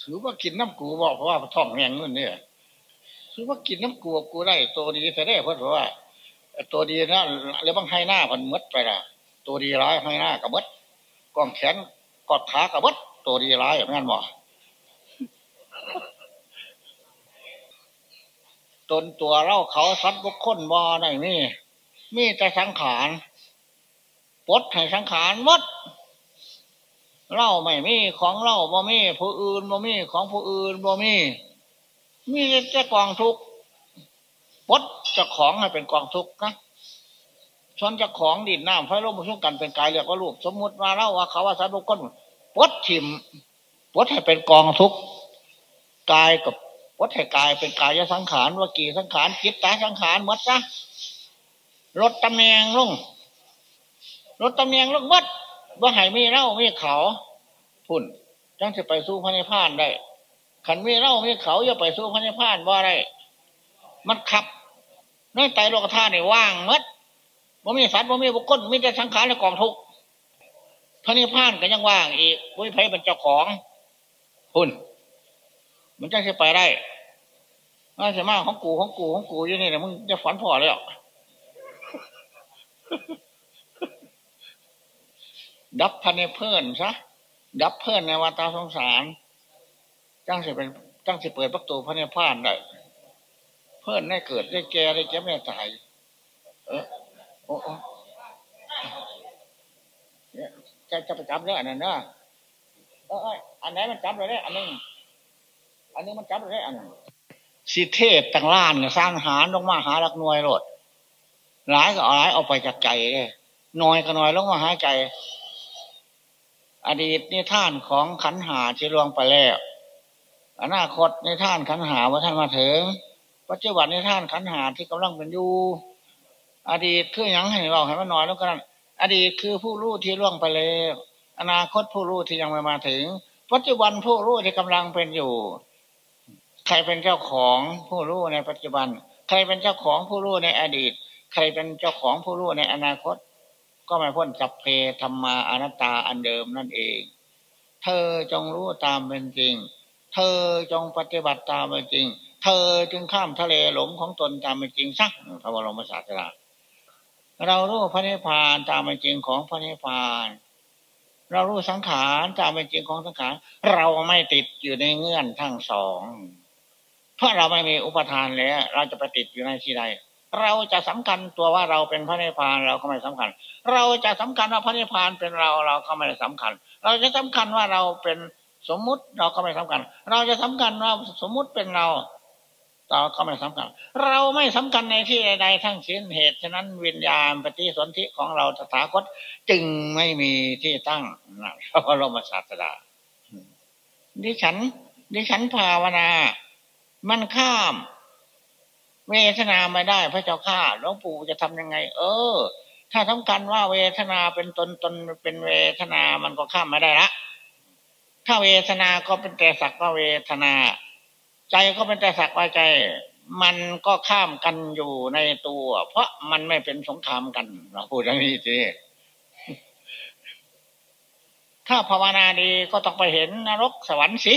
สูว่ากินน้ำกูบอกเพราะว่าท้องแหงนู่นเนี่ยสูว่ากินน้ำกูกูได้ ตัวดีแต่ได้เพราะว่า ตัวดีนะแล้วบางให้หน้ามันมดไปละตัวดีร้ายให้หน้ากับมดกองแขนกอดขากับมดตัวดีร้ายอย่างนั้นบ่ ตนตัวเราเขาสัตว์บุคคลบ่ได้มีมีแต่สังขารปดให้สังขารมดเล่าไม่มีของเล่าบ่มีผู้อื่นบ่มีของผู้อื่นบ่มีมีแต่กองทุกปดจะของให้เป็นกองทุกนะชนจะของดินน้ำไฟลมมุ่งกันเป็นกายเรียกว่าลูกสมมุติมาเล่าว่าเขาว่าสัตว์บุคคลปดถิ่มปดให้เป็นกองทุกกายกับ วัฏให้กายเป็นกายสังขารวกีสังขารจิตตาสังขารมดซะลดตำแหน่งลงลดตำแหน่งลงมดว่าให้มีเล่ามีเขาพุ่นจังจะไปสู้พระนิพพานได้ขันมีเล่ามีเขาอย่าไปสู้พระนิพพานว่าไรมันขับในไตโลกธาตุนี่ว่างมัดว่ามีสัตว์ว่ามีบุคคลมีแต่สังขารและกองทุกพระนิพพานก็ยังว่างอีกวิภัยเป็นเจ้าของพุ่น มันจะไปได้น่าจะมากของกูของกูของกูอยู่นี่แหละมึงจะฝันพอเลยอะดับพันในเพื่อนซะดับเพื่อนในวัฏสงสารจังสิเป็นจังสิเปิดประตูพระเนพานได้เพื่อนได้เกิดได้แก่ได้เจ็บได้ตายเออโอ้จะจะไปจับเรื่องอันนั้นเนะเอออันไหนมันจับเลยได้อันนึง อันนี้มันจับได้อันสิเทพต่างล้านเนี่ยสร้างหาลงมาหาลักนวยรถหลายก็หลายเอาไปจากใจเลยน้อยก็น้อยลงมาหาใจ อดีตนี่ท่านของขันหาที่ลวงไปแล้วอนาคตในท่านขันหาว่าท่านมาถึงปัจจุบันในท่านขันหาที่กำลังเป็นอยู่อดีตคือยังให้เราให้มันน้อยแล้วกันอดีตคือผู้รู้ที่ล่วงไปแล้วอนาคตผู้รู้ที่ยังไม่มาถึง ปัจจุบันผู้รู้ที่กำลังเป็นอยู่ ใครเป็นเจ้าของผู้รู้ในปัจจุบัน ใครเป็นเจ้าของผู้รู้ในอดีต ใครเป็นเจ้าของผู้รู้ในอนาคต ก็ไม่พ้นจับเพธรรมาอนัตตาอันเดิมนั่นเอง เธอจงรู้ตามเป็นจริง เธอจงปฏิบัติตามเป็นจริง เธอจึงข้ามทะเลหลงของตนตามเป็นจริงสักพระบรมศาสดาเรารู้พระนิพพานตามเป็นจริงของพระนิพพานเรารู้สังขารตามเป็นจริงของสังขาร เราไม่ติดอยู่ในเงื่อนทั้งสอง เพราะเราไม่มีอุปทานแล้ว เราจะไปติดอยู่ในที่ใด เราจะสำคัญตัวว่าเราเป็นพระนิพพานเราก็ไม่สำคัญ เราจะสำคัญว่าพระนิพพานเป็นเราเราก็ไม่ได้สำคัญ เราจะสำคัญว่าเราเป็นสมมุติเราก็ไม่สำคัญ เราจะสำคัญว่าสมมุติเป็นเราเราก็ไม่สำคัญ เราไม่สำคัญในที่ใดๆทั้งสิ้นเหตุฉะนั้นวิญญาณปฏิสนธิของเราตถาคตจึงไม่มีที่ตั้งนะพระบรมศาสดาดิฉันดิฉันภาวนา มันข้าม เวทนาไม่ได้ พระเจ้าข้าหลวงปู่จะทำยังไง เออ ถ้าสำคัญว่าเวทนาเป็นตนตนเป็นเวทนามันก็ข้ามไม่ได้ละถ้าเวทนาก็เป็นแต่สักว่าเวทนา ใจก็เป็นแต่สักว่าใจ มันก็ข้ามกันอยู่ในตัว เพราะมันไม่เป็นสงครามกันเราพูดอย่างนี้สิถ้าภาวนาดีก็ต้องไปเห็นนรกสวรรค์สิ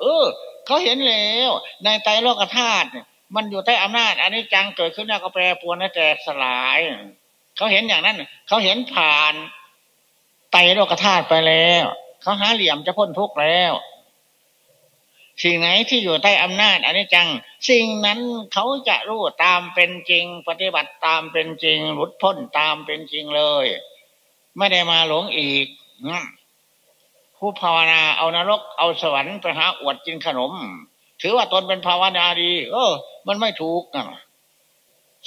เออ เขาเห็นแล้ว ในไตโลกธาตุมันอยู่ใต้อำนาจอันนี้จังเกิดขึ้นแล้วก็แปรปรวนแล้แต่สลาย เขาเห็นอย่างนั้นเขาเห็นผ่านไตโลกธาตุไปแล้ว เขาหาเหลี่ยมจะพ้นทุกข์แล้ว สิ่งไหนที่อยู่ใต้อำนาจอันนี้จัง สิ่งนั้นเขาจะรู้ตามเป็นจริง ปฏิบัติตามเป็นจริงหลุดพ้นตามเป็นจริงเลย ไม่ได้มาหลงอีก ผู้ภาวนาเอานรกเอาสวรรค์ไปหาอวดกินขนม ถือว่าตนเป็นภาวนาดี เออ มันไม่ถูกนะ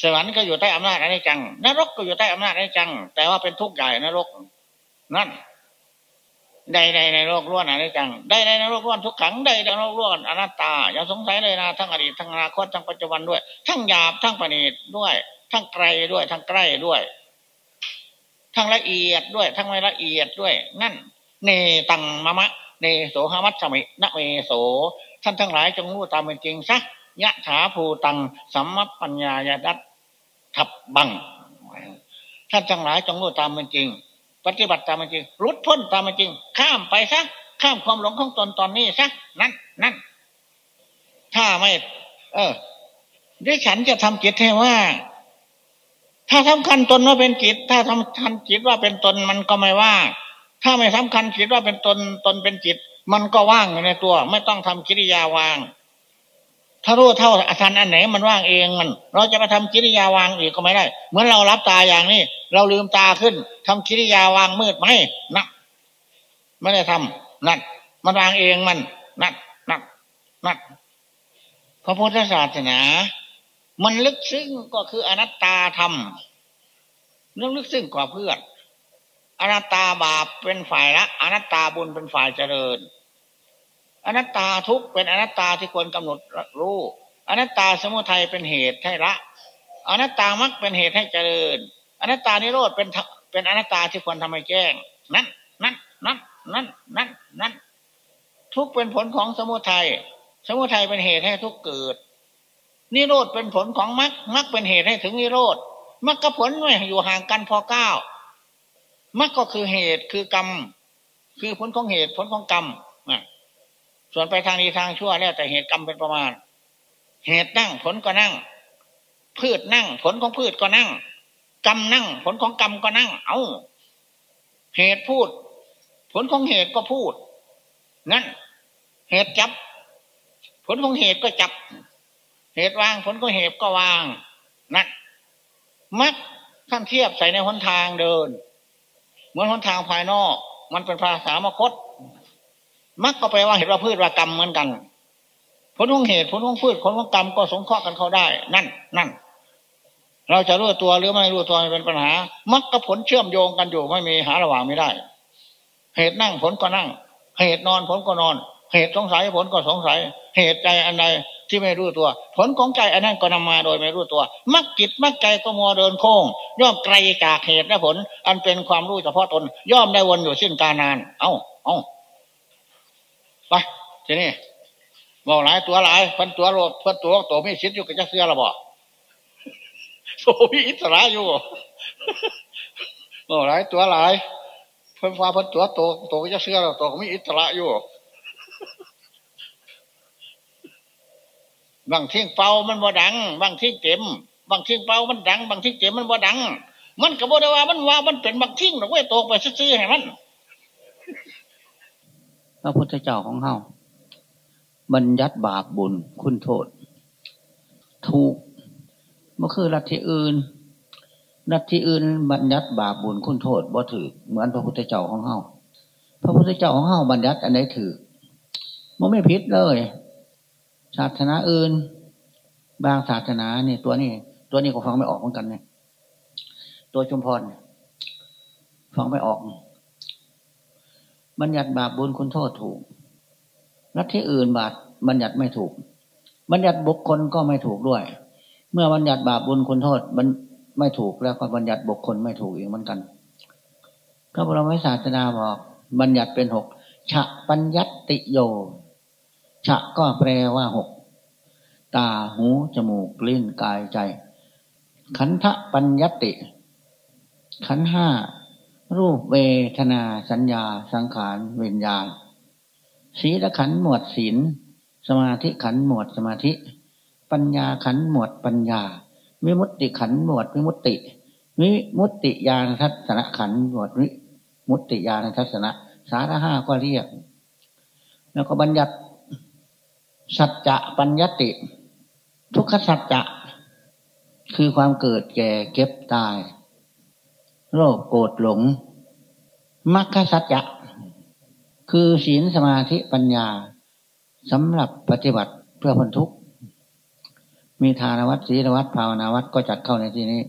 สวรรค์ก็อยู่ใต้อำนาจอันนี้จัง นรกก็อยู่ใต้อำนาจอันนี้จัง แต่ว่าเป็นทุกข์ใหญ่นรก นั่นใดในในโลกล้วนอนิจจังใดในโลกล้วนทุกขังใดในโลกล้วนอนัตตา อย่าสงสัยเลยนะทั้งอดีตทั้งอนาคตทั้งปัจจุบันด้วย ทั้งหยาบทั้งประณีตด้วย ทั้งไกลด้วย ทั้งใกล้ด้วย ทั้งละเอียดด้วย ทั้งไม่ละเอียดด้วย นั่น เนตังมะมะเนโสหมัตสมินะเมโสท่านทั้งหลายจงรู้ตามเป็นจริงซะยะถาภูตังสัมมปัญญายดัตทับบังท่านทั้งหลายจงรู้ตามเป็นจริง ปฏิบัติตามเป็นจริงรุดพ้นตามเป็นจริง ข้ามไปซะข้ามความหลงของตนตอนนี้ซะนั่นนั่นถ้าไม่ เออดิฉันจะทำจิตให้ว่า ถ้าสำคัญตนว่าเป็นจิต ถ้าทำคัญจิตว่าเป็นตนมันก็ไม่ว่า ถ้าไม่สำคัญจิตว่าเป็นตนตนเป็นจิต มันก็ว่างอยู่ในตัว ไม่ต้องทำกิริยาวาง ถ้ารู้เท่าอาการอันไหนมันว่างเองมัน เราจะมาทำกิริยาวางอีกก็ไม่ได้ เหมือนเรารับตาอย่างนี้ เราลืมตาขึ้นทำกิริยาวางมืดไหมนักไม่ได้ทำนั่นมันวางเองมันนั่นนั่นนั่นพระพุทธศาสนา มันลึกซึ้งก็คืออนัตตาธรรมเรื่องลึกซึ้งกว่าเพื่อน อนัตตาบาปเป็นฝ่ายละอนัตตาบุญเป็นฝ่ายเจริญ อนัตตาทุกเป็นอนัตตาที่ควรกำหนดรู้อนัตตาสมุทัยเป็นเหตุให้ละอนัตตามักเป็นเหตุให้เจริญ อนัตตานิโรธเป็นเป็นอนัตตาที่ควรทำให้แจ้ง นั่นนั่นนั่นนั่นนั่นนั่นทุกเป็นผลของสมุทัยสมุทัยเป็นเหตุให้ทุกเกิด นิโรธเป็นผลของมรรคมรรคเป็นเหตุให้ถึงนิโรธมรรคกับผลไม่อยู่ห่างกันพอเก้า มรรคก็คือเหตุคือกรรม คือผลของเหตุผลของกรรมส่วนไปทางดีทางชั่วแล้วแต่เหตุกรรมเป็นประมาณ เหตุนั่งผลก็นั่ง พืชนั่ง ผลของพืชก็นั่ง กรรมนั่ง ผลของกรรมก็นั่ง เอาเหตุพูด ผลของเหตุก็พูด นั่น เหตุจับ ผลของเหตุก็จับ เหตุวาง ผลของเหตุก็วาง นั่นมักท่านเทียบใส่ในหนทางเดิน เหมือนหนทางภายนอก มันเป็นภาษามคตมักก็แปลว่าเหตุว่าพืชว่ากรรมเหมือนกัน ผลของเหตุผลของพืชผลของกรรมก็สงเคราะห์กันเข้าได้ นั่นนั่นเราจะรู้ตัวหรือไม่รู้ตัวเป็นปัญหา มักกับผลเชื่อมโยงกันอยู่ไม่มีหาระหว่างไม่ได้ เหตุนั่งผลก็นั่ง เหตุนอนผลก็นอน เหตุสงสัยผลก็สงสัย เหตุใจอันใด ที่ไม่รู้ตัว ผลของใจอันนั้นก็นำมาโดยไม่รู้ตัวมักจิตมักใจก็มัวเดินโค้งย่อมไกลจากเหตุและผล อันเป็นความรู้เฉพาะตน ย่อมได้วนอยู่สิ้นกาลนาน เอ้าเอ้าไปทีนี้บอกหลายตัวหลายพันตัวโลดพันตัวตัวมีชิดอยู่กับจักเสือละบอกโซมีอิสระอยู่บอกหลายตัวหลายเพิ่นฟ้าเพิ่นตัวโตโตก็จะเสื้อเราโตก็มีอิสระอยู่ บางทิ้งเป่ามันบ่ดัง บางทิ้งเต็ม บางทิ้งเป่ามันดัง บางทิ้งเต็มมันบ่ดัง มันก็บ่ได้ว่ามันว่ามันเป็นบางทิ้งหรอกเว้ยตกไปซื้อให้มันพระพุทธเจ้าของเฮาบัญญัติบาปบุญคุณโทษ ถูกเมื่อคือรัฐที่อื่นรัฐที่อื่นบัญญัติบาปบุญคุณโทษบ่ถือเหมือนพระพุทธเจ้าของเฮาพระพุทธเจ้าของเฮาบัญญัติอันไหนถือมันไม่ผิดเลย ศาสนาอื่น บางศาสนาเนี่ย ตัวนี้ ตัวนี้ก็ฟังไม่ออกเหมือนกันเนี่ย ตัวชุมพรฟังไม่ออก บัญญัติบาปบุญคุณโทษถูกรัฐที่อื่นบาปบัญญัติไม่ถูก บัญญัติบุคคลก็ไม่ถูกด้วย เมื่อบัญญัติบาปบุญคุณโทษมันไม่ถูกแล้วก็บัญญัติบุคคลไม่ถูกอีกเหมือนกันพระบรมศาสดาบอก บัญญัติเป็นหกฉะปัญญัติโย ฉะก็แปลว่าหก ตาหูจมูกลิ้นกายใจ ขันธปัญญติ ขันห้า รูปเวทนาสัญญา สังขารวิญญาณศีลขันหมวดศีล สมาธิขันหมวดสมาธิ ปัญญาขันหมวดปัญญา วิมุตติขันหมวดวิมุตติ วิมุตติญาณทัศนขันหมวดวิมุตติญาณทัศนะสาระห้าก็เรียก แล้วก็บัญญัติ สัจจะปัญญติ ทุกขสัจจะ คือความเกิดแก่เก็บตาย โรคโกรธหลงมรรคสัจจะ คือศีลสมาธิปัญญาสำหรับปฏิบัติเพื่อพ้นทุกข์ มีทานวัดศีลวัดภาวนาวัดก็จัดเข้าในที่นี้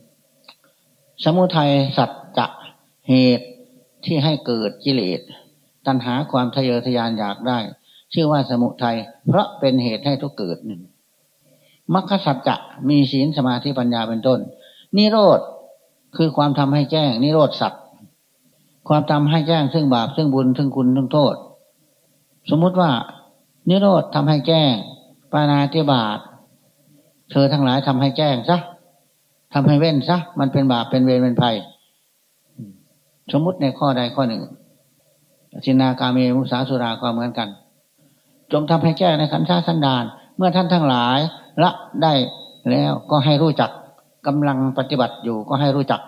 สมุทัยสัจจะเหตุที่ให้เกิดกิเลสตัณหาความทะเยอทะยานอยากได้ ชื่อว่าสมุทัยเพราะเป็นเหตุให้ทุกเกิดหนึ่งมรรคสัจจะมีศีลสมาธิปัญญาเป็นต้น นิโรธคือความทำให้แจ้ง นิโรธสัจความทำให้แจ้งซึ่งบาปซึ่งบุญซึ่งคุณซึ่งโทษ สมมุติว่า นิโรธทำให้แจ้ง ปานาติบาตเธอทั้งหลายทำให้แจ้งซะทำให้เว้นซะมันเป็นบาปเป็นเวรเป็นภัย สมมุติในข้อใดข้อหนึ่งสินากาเมมุสาสุราก็เหมือนกัน จงทำให้แจ้งในขันธ์สันดาน เมื่อท่านทั้งหลายละได้แล้วก็ให้รู้จักกำลังปฏิบัติอยู่ก็ให้รู้จัก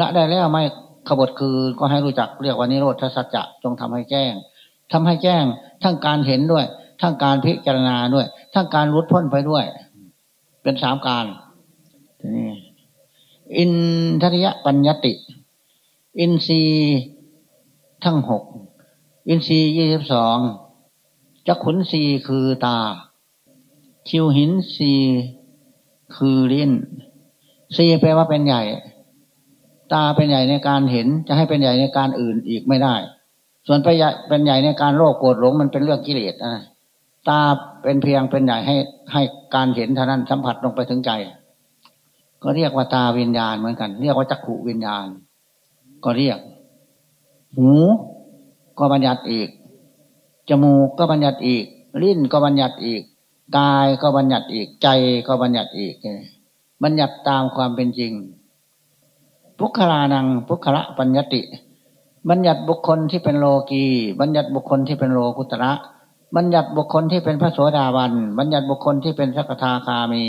ละได้แล้วไม่ขบฏคือก็ให้รู้จักเรียกว่านิโรธสัจจะจงทำให้แจ้งทำให้แจ้งทั้งการเห็นด้วย ทั้งการพิจารณาด้วย ทั้งการรุดพ้นไปด้วย เป็นสามการนี้อินทริยปัญญติ อินทรีย์ทั้งหกอินทรีย์ยี่สิบสอง จักขุนสีคือตา คิวหินสีคือลิ้นสีแปลว่าเป็นใหญ่ ตาเป็นใหญ่ในการเห็น จะให้เป็นใหญ่ในการอื่นอีกไม่ได้ ส่วนไปเป็นใหญ่ในการโลภโกรธหลงมันเป็นเรื่องกิเลสนะตาเป็นเพียงเป็นใหญ่ให้ให้การเห็นเท่านั้นสัมผัสลงไปถึงใจ ก็เรียกว่าตาวิญญาณเหมือนกัน เรียกว่าจักขุวิญญาณ ก็เรียก หู ก็บัญญัติอีก จมูกก็บัญญัติอีก ลิ้นก็บัญญัติอีก กายก็บัญญัติอีก ใจก็บัญญัติอีก บัญญัติตามความเป็นจริงพุคลานังพุคละปัญญติ บัญญัติบุคคลที่เป็นโลกีบัญญัติบุคคลที่เป็นโลกุตระ บัญญัติบุคคลที่เป็นพระโสดาบัน บัญญัติบุคคลที่เป็นสักทาคามี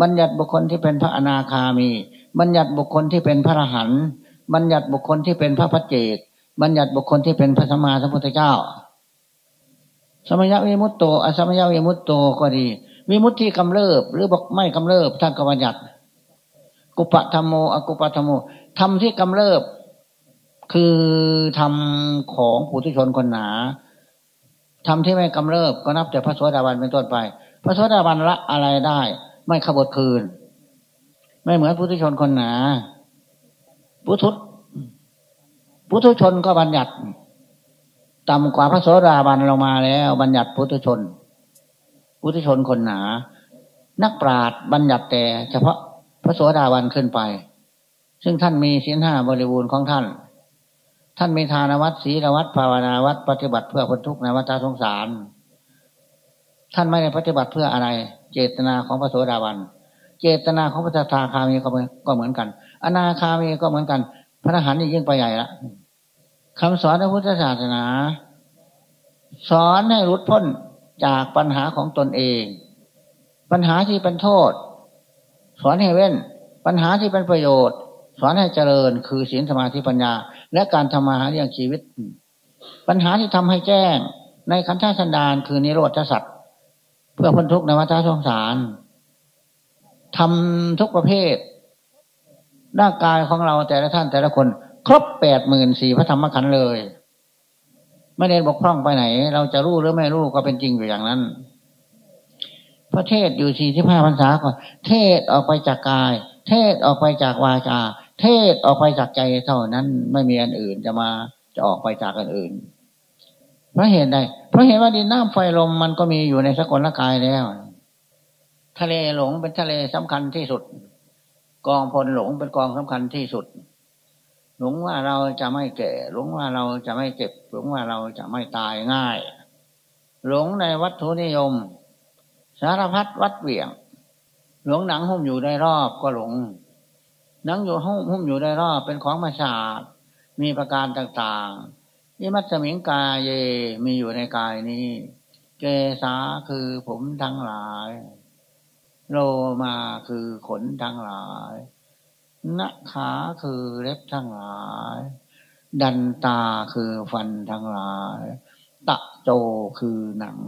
บัญญัติบุคคลที่เป็นพระอนาคามี บัญญัติบุคคลที่เป็นพระอรหันต์ บัญญัติบุคคลที่เป็นพระพัจเจก บัญญัติบุคคลที่เป็นพระสัมมาสัมพุทธเจ้า สมัยวิมุตโตอสมยวิมุตโตก็ดีวิมุตที่กำเริบ หรือบอกไม่กำเริบท่านก็บัญญัติ กุปะธรรมโมอกุปะธรรมโมธรรมที่กำเริบ คือธรรมของผู้ทุชนคนหนาธรรมที่ไม่กำเริบก็นับแต่พระสวสดาวันเป็นต้นไป พระสวสดาวันละอะไรได้ ไม่ขบวคืน ไม่เหมือนผู้ทุชนคนหนาพุทุพุทุชนก็บัญญัติ ต่ำกว่าพระโสดาบันลงมาแล้ว บัญญัติพุทุชน พุทุชนคนหนา นักปราดบัญญัติแต่ เฉพาะพระโสดาบันขึ้นไป ซึ่งท่านมีศีลห้าบริบูรณ์ของท่าน ท่านมีทานวัดศีลวัดภาวนาวัดปฏิบัติเพื่อพ้นทุกข์ในวัฏสงสาร ท่านไม่ได้ปฏิบัติเพื่ออะไร เจตนาของพระโสดาบันเจตนาของพระตาคามีก็เหมือนกัน อนาคามีก็เหมือนกัน พระทหารนี่ยิ่งไปใหญ่ละ คำสอนในพุทธศาสนา สอนให้รุดพ้นจากปัญหาของตนเอง ปัญหาที่เป็นโทษ สอนให้เว้น ปัญหาที่เป็นประโยชน์ สอนให้เจริญคือศีลสมาธิปัญญา และการทำมาหาเลี้ยงชีวิต ปัญหาที่ทำให้แจ้ง ในขันธาสันดานคือนิโรธสัตว์เพื่อพ้นทุกข์ในวัฏสงสารทำทุกประเภทร่างกายของเราแต่ละท่านแต่ละคน ครบแปดหมื่นสี่พระธรรมขันธ์เลย ไม่ได้บกพร่องไปไหน เราจะรู้หรือไม่รู้ก็เป็นจริงอยู่อย่างนั้น พระเทศอยู่สี่สิบห้าพรรษาก่อนเทศออกไปจากกาย เทศออกไปจากวาจา เทศออกไปจากใจเท่านั้นไม่มีอันอื่นจะมาจะออกไปจากอันอื่นเพราะเหตุใดเพราะเห็นว่าดินน้ำไฟลมมันก็มีอยู่ในสกลกายแล้ว ทะเลหลงเป็นทะเลสำคัญที่สุด กองพลหลงเป็นกองสำคัญที่สุด หลงว่าเราจะไม่แก่ หลงว่าเราจะไม่เจ็บ หลงว่าเราจะไม่ตายง่าย หลงในวัตถุนิยม สารพัดวัดเหวี่ยง หลงหนังหุ้มอยู่ได้รอบก็หลง หนังอยู่หุ้มหุ้มอยู่ได้รอบเป็นของมาชาดมีประการต่างๆนี่มัตสมิงกายเยมีอยู่ในกายนี้ เกษาคือผมทั้งหลาย โลมาคือขนทั้งหลาย นัขาคือเล็บทั้งหลาย ดันตาคือฟันทั้งหลาย ตะโจคือหนัง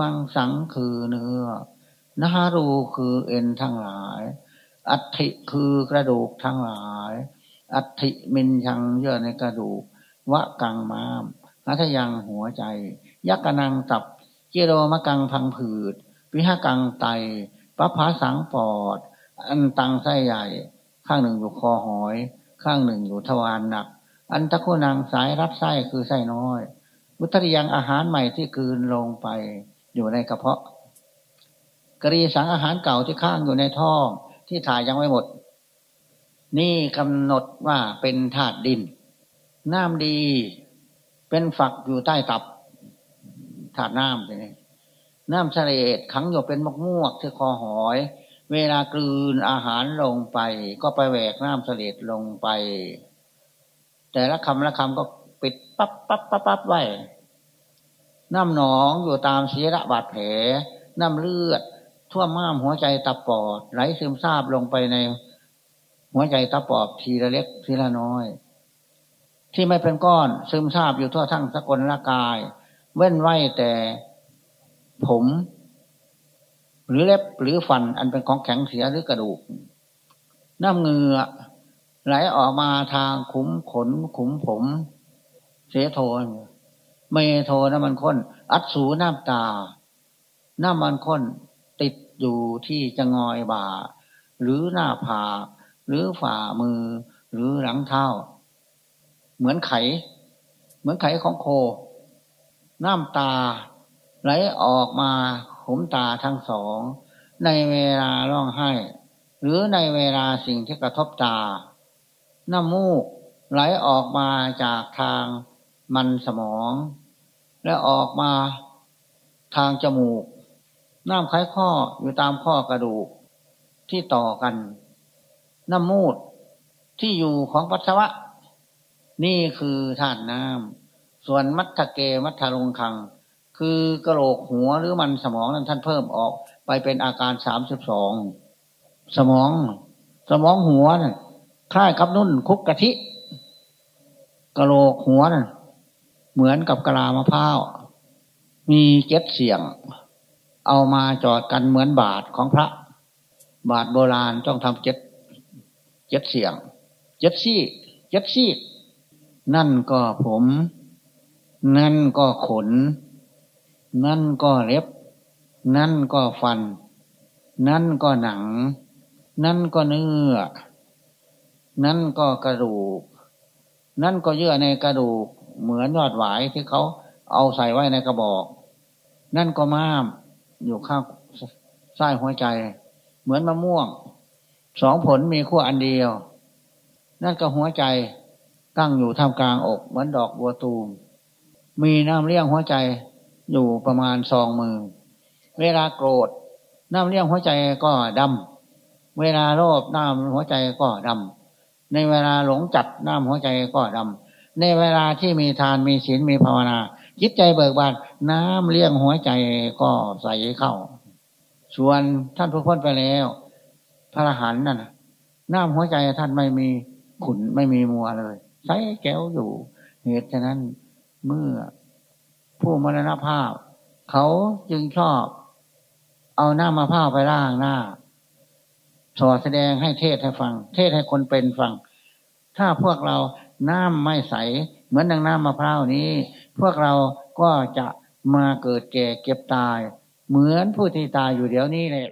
มังสังคือเนื้อนารูคือเอ็นทั้งหลาย อัฐิคือกระดูกทั้งหลาย อัฐิมินชังเยื่อในกระดูก วะกังม้ามหัทยังหัวใจ ยักกนังตับ เจโรมะกังพังผืด วิหกังไตปัพาสังปอด อันตังไส้ใหญ่ ข้างหนึ่งอยู่คอหอย ข้างหนึ่งอยู่ทวารหนัก อันตะคุนังสายรับไส้คือไส้น้อยวุตริยังอาหารใหม่ที่คืนลงไปอยู่ในกระเพาะ กรีสังอาหารเก่าที่ข้างอยู่ในท้องที่ถ่ายยังไม่หมด นี่กำหนดว่าเป็นธาตุดิน น้ำดี เป็นฝักอยู่ใต้ตับธาตุน้ำนี่น้ำเสลดขังอยู่เป็นมกมวกที่คอหอย เวลากลืนอาหารลงไป ก็ไปแหวกน้ำเสลดลงไป แต่ละคำละคำก็ปิดปั๊บปั๊บปั๊บปั๊บไว้ น้ำหนองอยู่ตามเสียระบาดแผล น้ำเลือดท่วมม้ามหัวใจตับปอด ไหลซึมซาบลงไปในหัวใจตับปอดทีละเล็กทีละน้อย ที่ไม่เป็นก้อนซึมซาบอยู่ทั่วทั้งสกลร่างกาย เว้นไว้แต่ผม หรือเล็บหรือฟันอันเป็นของแข็งเสียหรือกระดูก น้ำเงือไหลออกมาทางขุมขน ขุมผม เสโทเมโทน้ำมันข้น อัดสูน้ำตา น้ำมันข้นติดอยู่ที่จะงอยบ่า หรือหน้าผากหรือฝ่ามือ หรือหลังเท้า เหมือนไข่เหมือนไข่ของโค น้ำตาไหลออกมา ขมตาทั้งสอง ในเวลาร้องไห้ หรือในเวลาสิ่งที่กระทบตา น้ำมูกไหลออกมาจากทางมันสมอง และออกมาทางจมูก น้ำไข้ข้ออยู่ตามข้อกระดูกที่ต่อกัน น้ำมูดที่อยู่ของปัสสาวะ นี่คือธาตุน้ำส่วนมัทธเกมัทธลงคัง คือกระโหลกหัวหรือมันสมองนั้นท่านเพิ่มออกไปเป็นอาการสามสิบสองสมอง สมองหัวน่ะคล้ายกับนุ่นคุกกะทิกระโหลกหัวน่ะเหมือนกับกะลามะพร้าวมีเจ็ดเสียง เอามาจอดกันเหมือนบาทของพระ บาทโบราณต้องทำเจ็ดเจ็ดเสียงเจ็ดซี่เจ็ดซี่นั่นก็ผม นั่นก็ขน นั่นก็เล็บ นั่นก็ฟัน นั่นก็หนัง นั่นก็เนื้อ นั่นก็กระดูก นั่นก็เยื่อในกระดูก เหมือนยอดหวายที่เขาเอาใส่ไว้ในกระบอก นั่นก็ม้ามอยู่ข้างใต้หัวใจ เหมือนมะม่วง สองผลมีขั้วอันเดียว นั่นก็หัวใจตั้งอยู่ท่ามกลางอก เหมือนดอกบัวตูม มีน้ำเลี้ยงหัวใจ อยู่ประมาณสองมือ เวลาโกรธ น้ำเลี้ยงหัวใจก็ดำเวลาโลภน้ำหัวใจก็ดำในเวลาหลงจัดน้ำหัวใจก็ดำในเวลาที่มีทานมีศีลมีภาวนา จิตใจเบิกบานน้ำเลี้ยงหัวใจก็ใสเข้า ส่วนท่านผู้พ้นไปแล้ว พระอรหันต์นั่นน้ำหัวใจท่านไม่มีขุนไม่มีมัวเลยใสแก้วอยู่ เหตุฉะนั้นเมื่อ ผู้มรณภาพ เขาจึงชอบ เอาหน้ามาผ้าไปล่างหน้าสอแสดงให้เทศให้ฟัง เทศให้คนเป็นฟัง ถ้าพวกเราน้ำไม่ใส เหมือนดังน้ำมะพร้าวนี้ พวกเราก็จะมาเกิดแก่เก็บตาย เหมือนผู้ที่ตายอยู่เดี๋ยวนี้เลย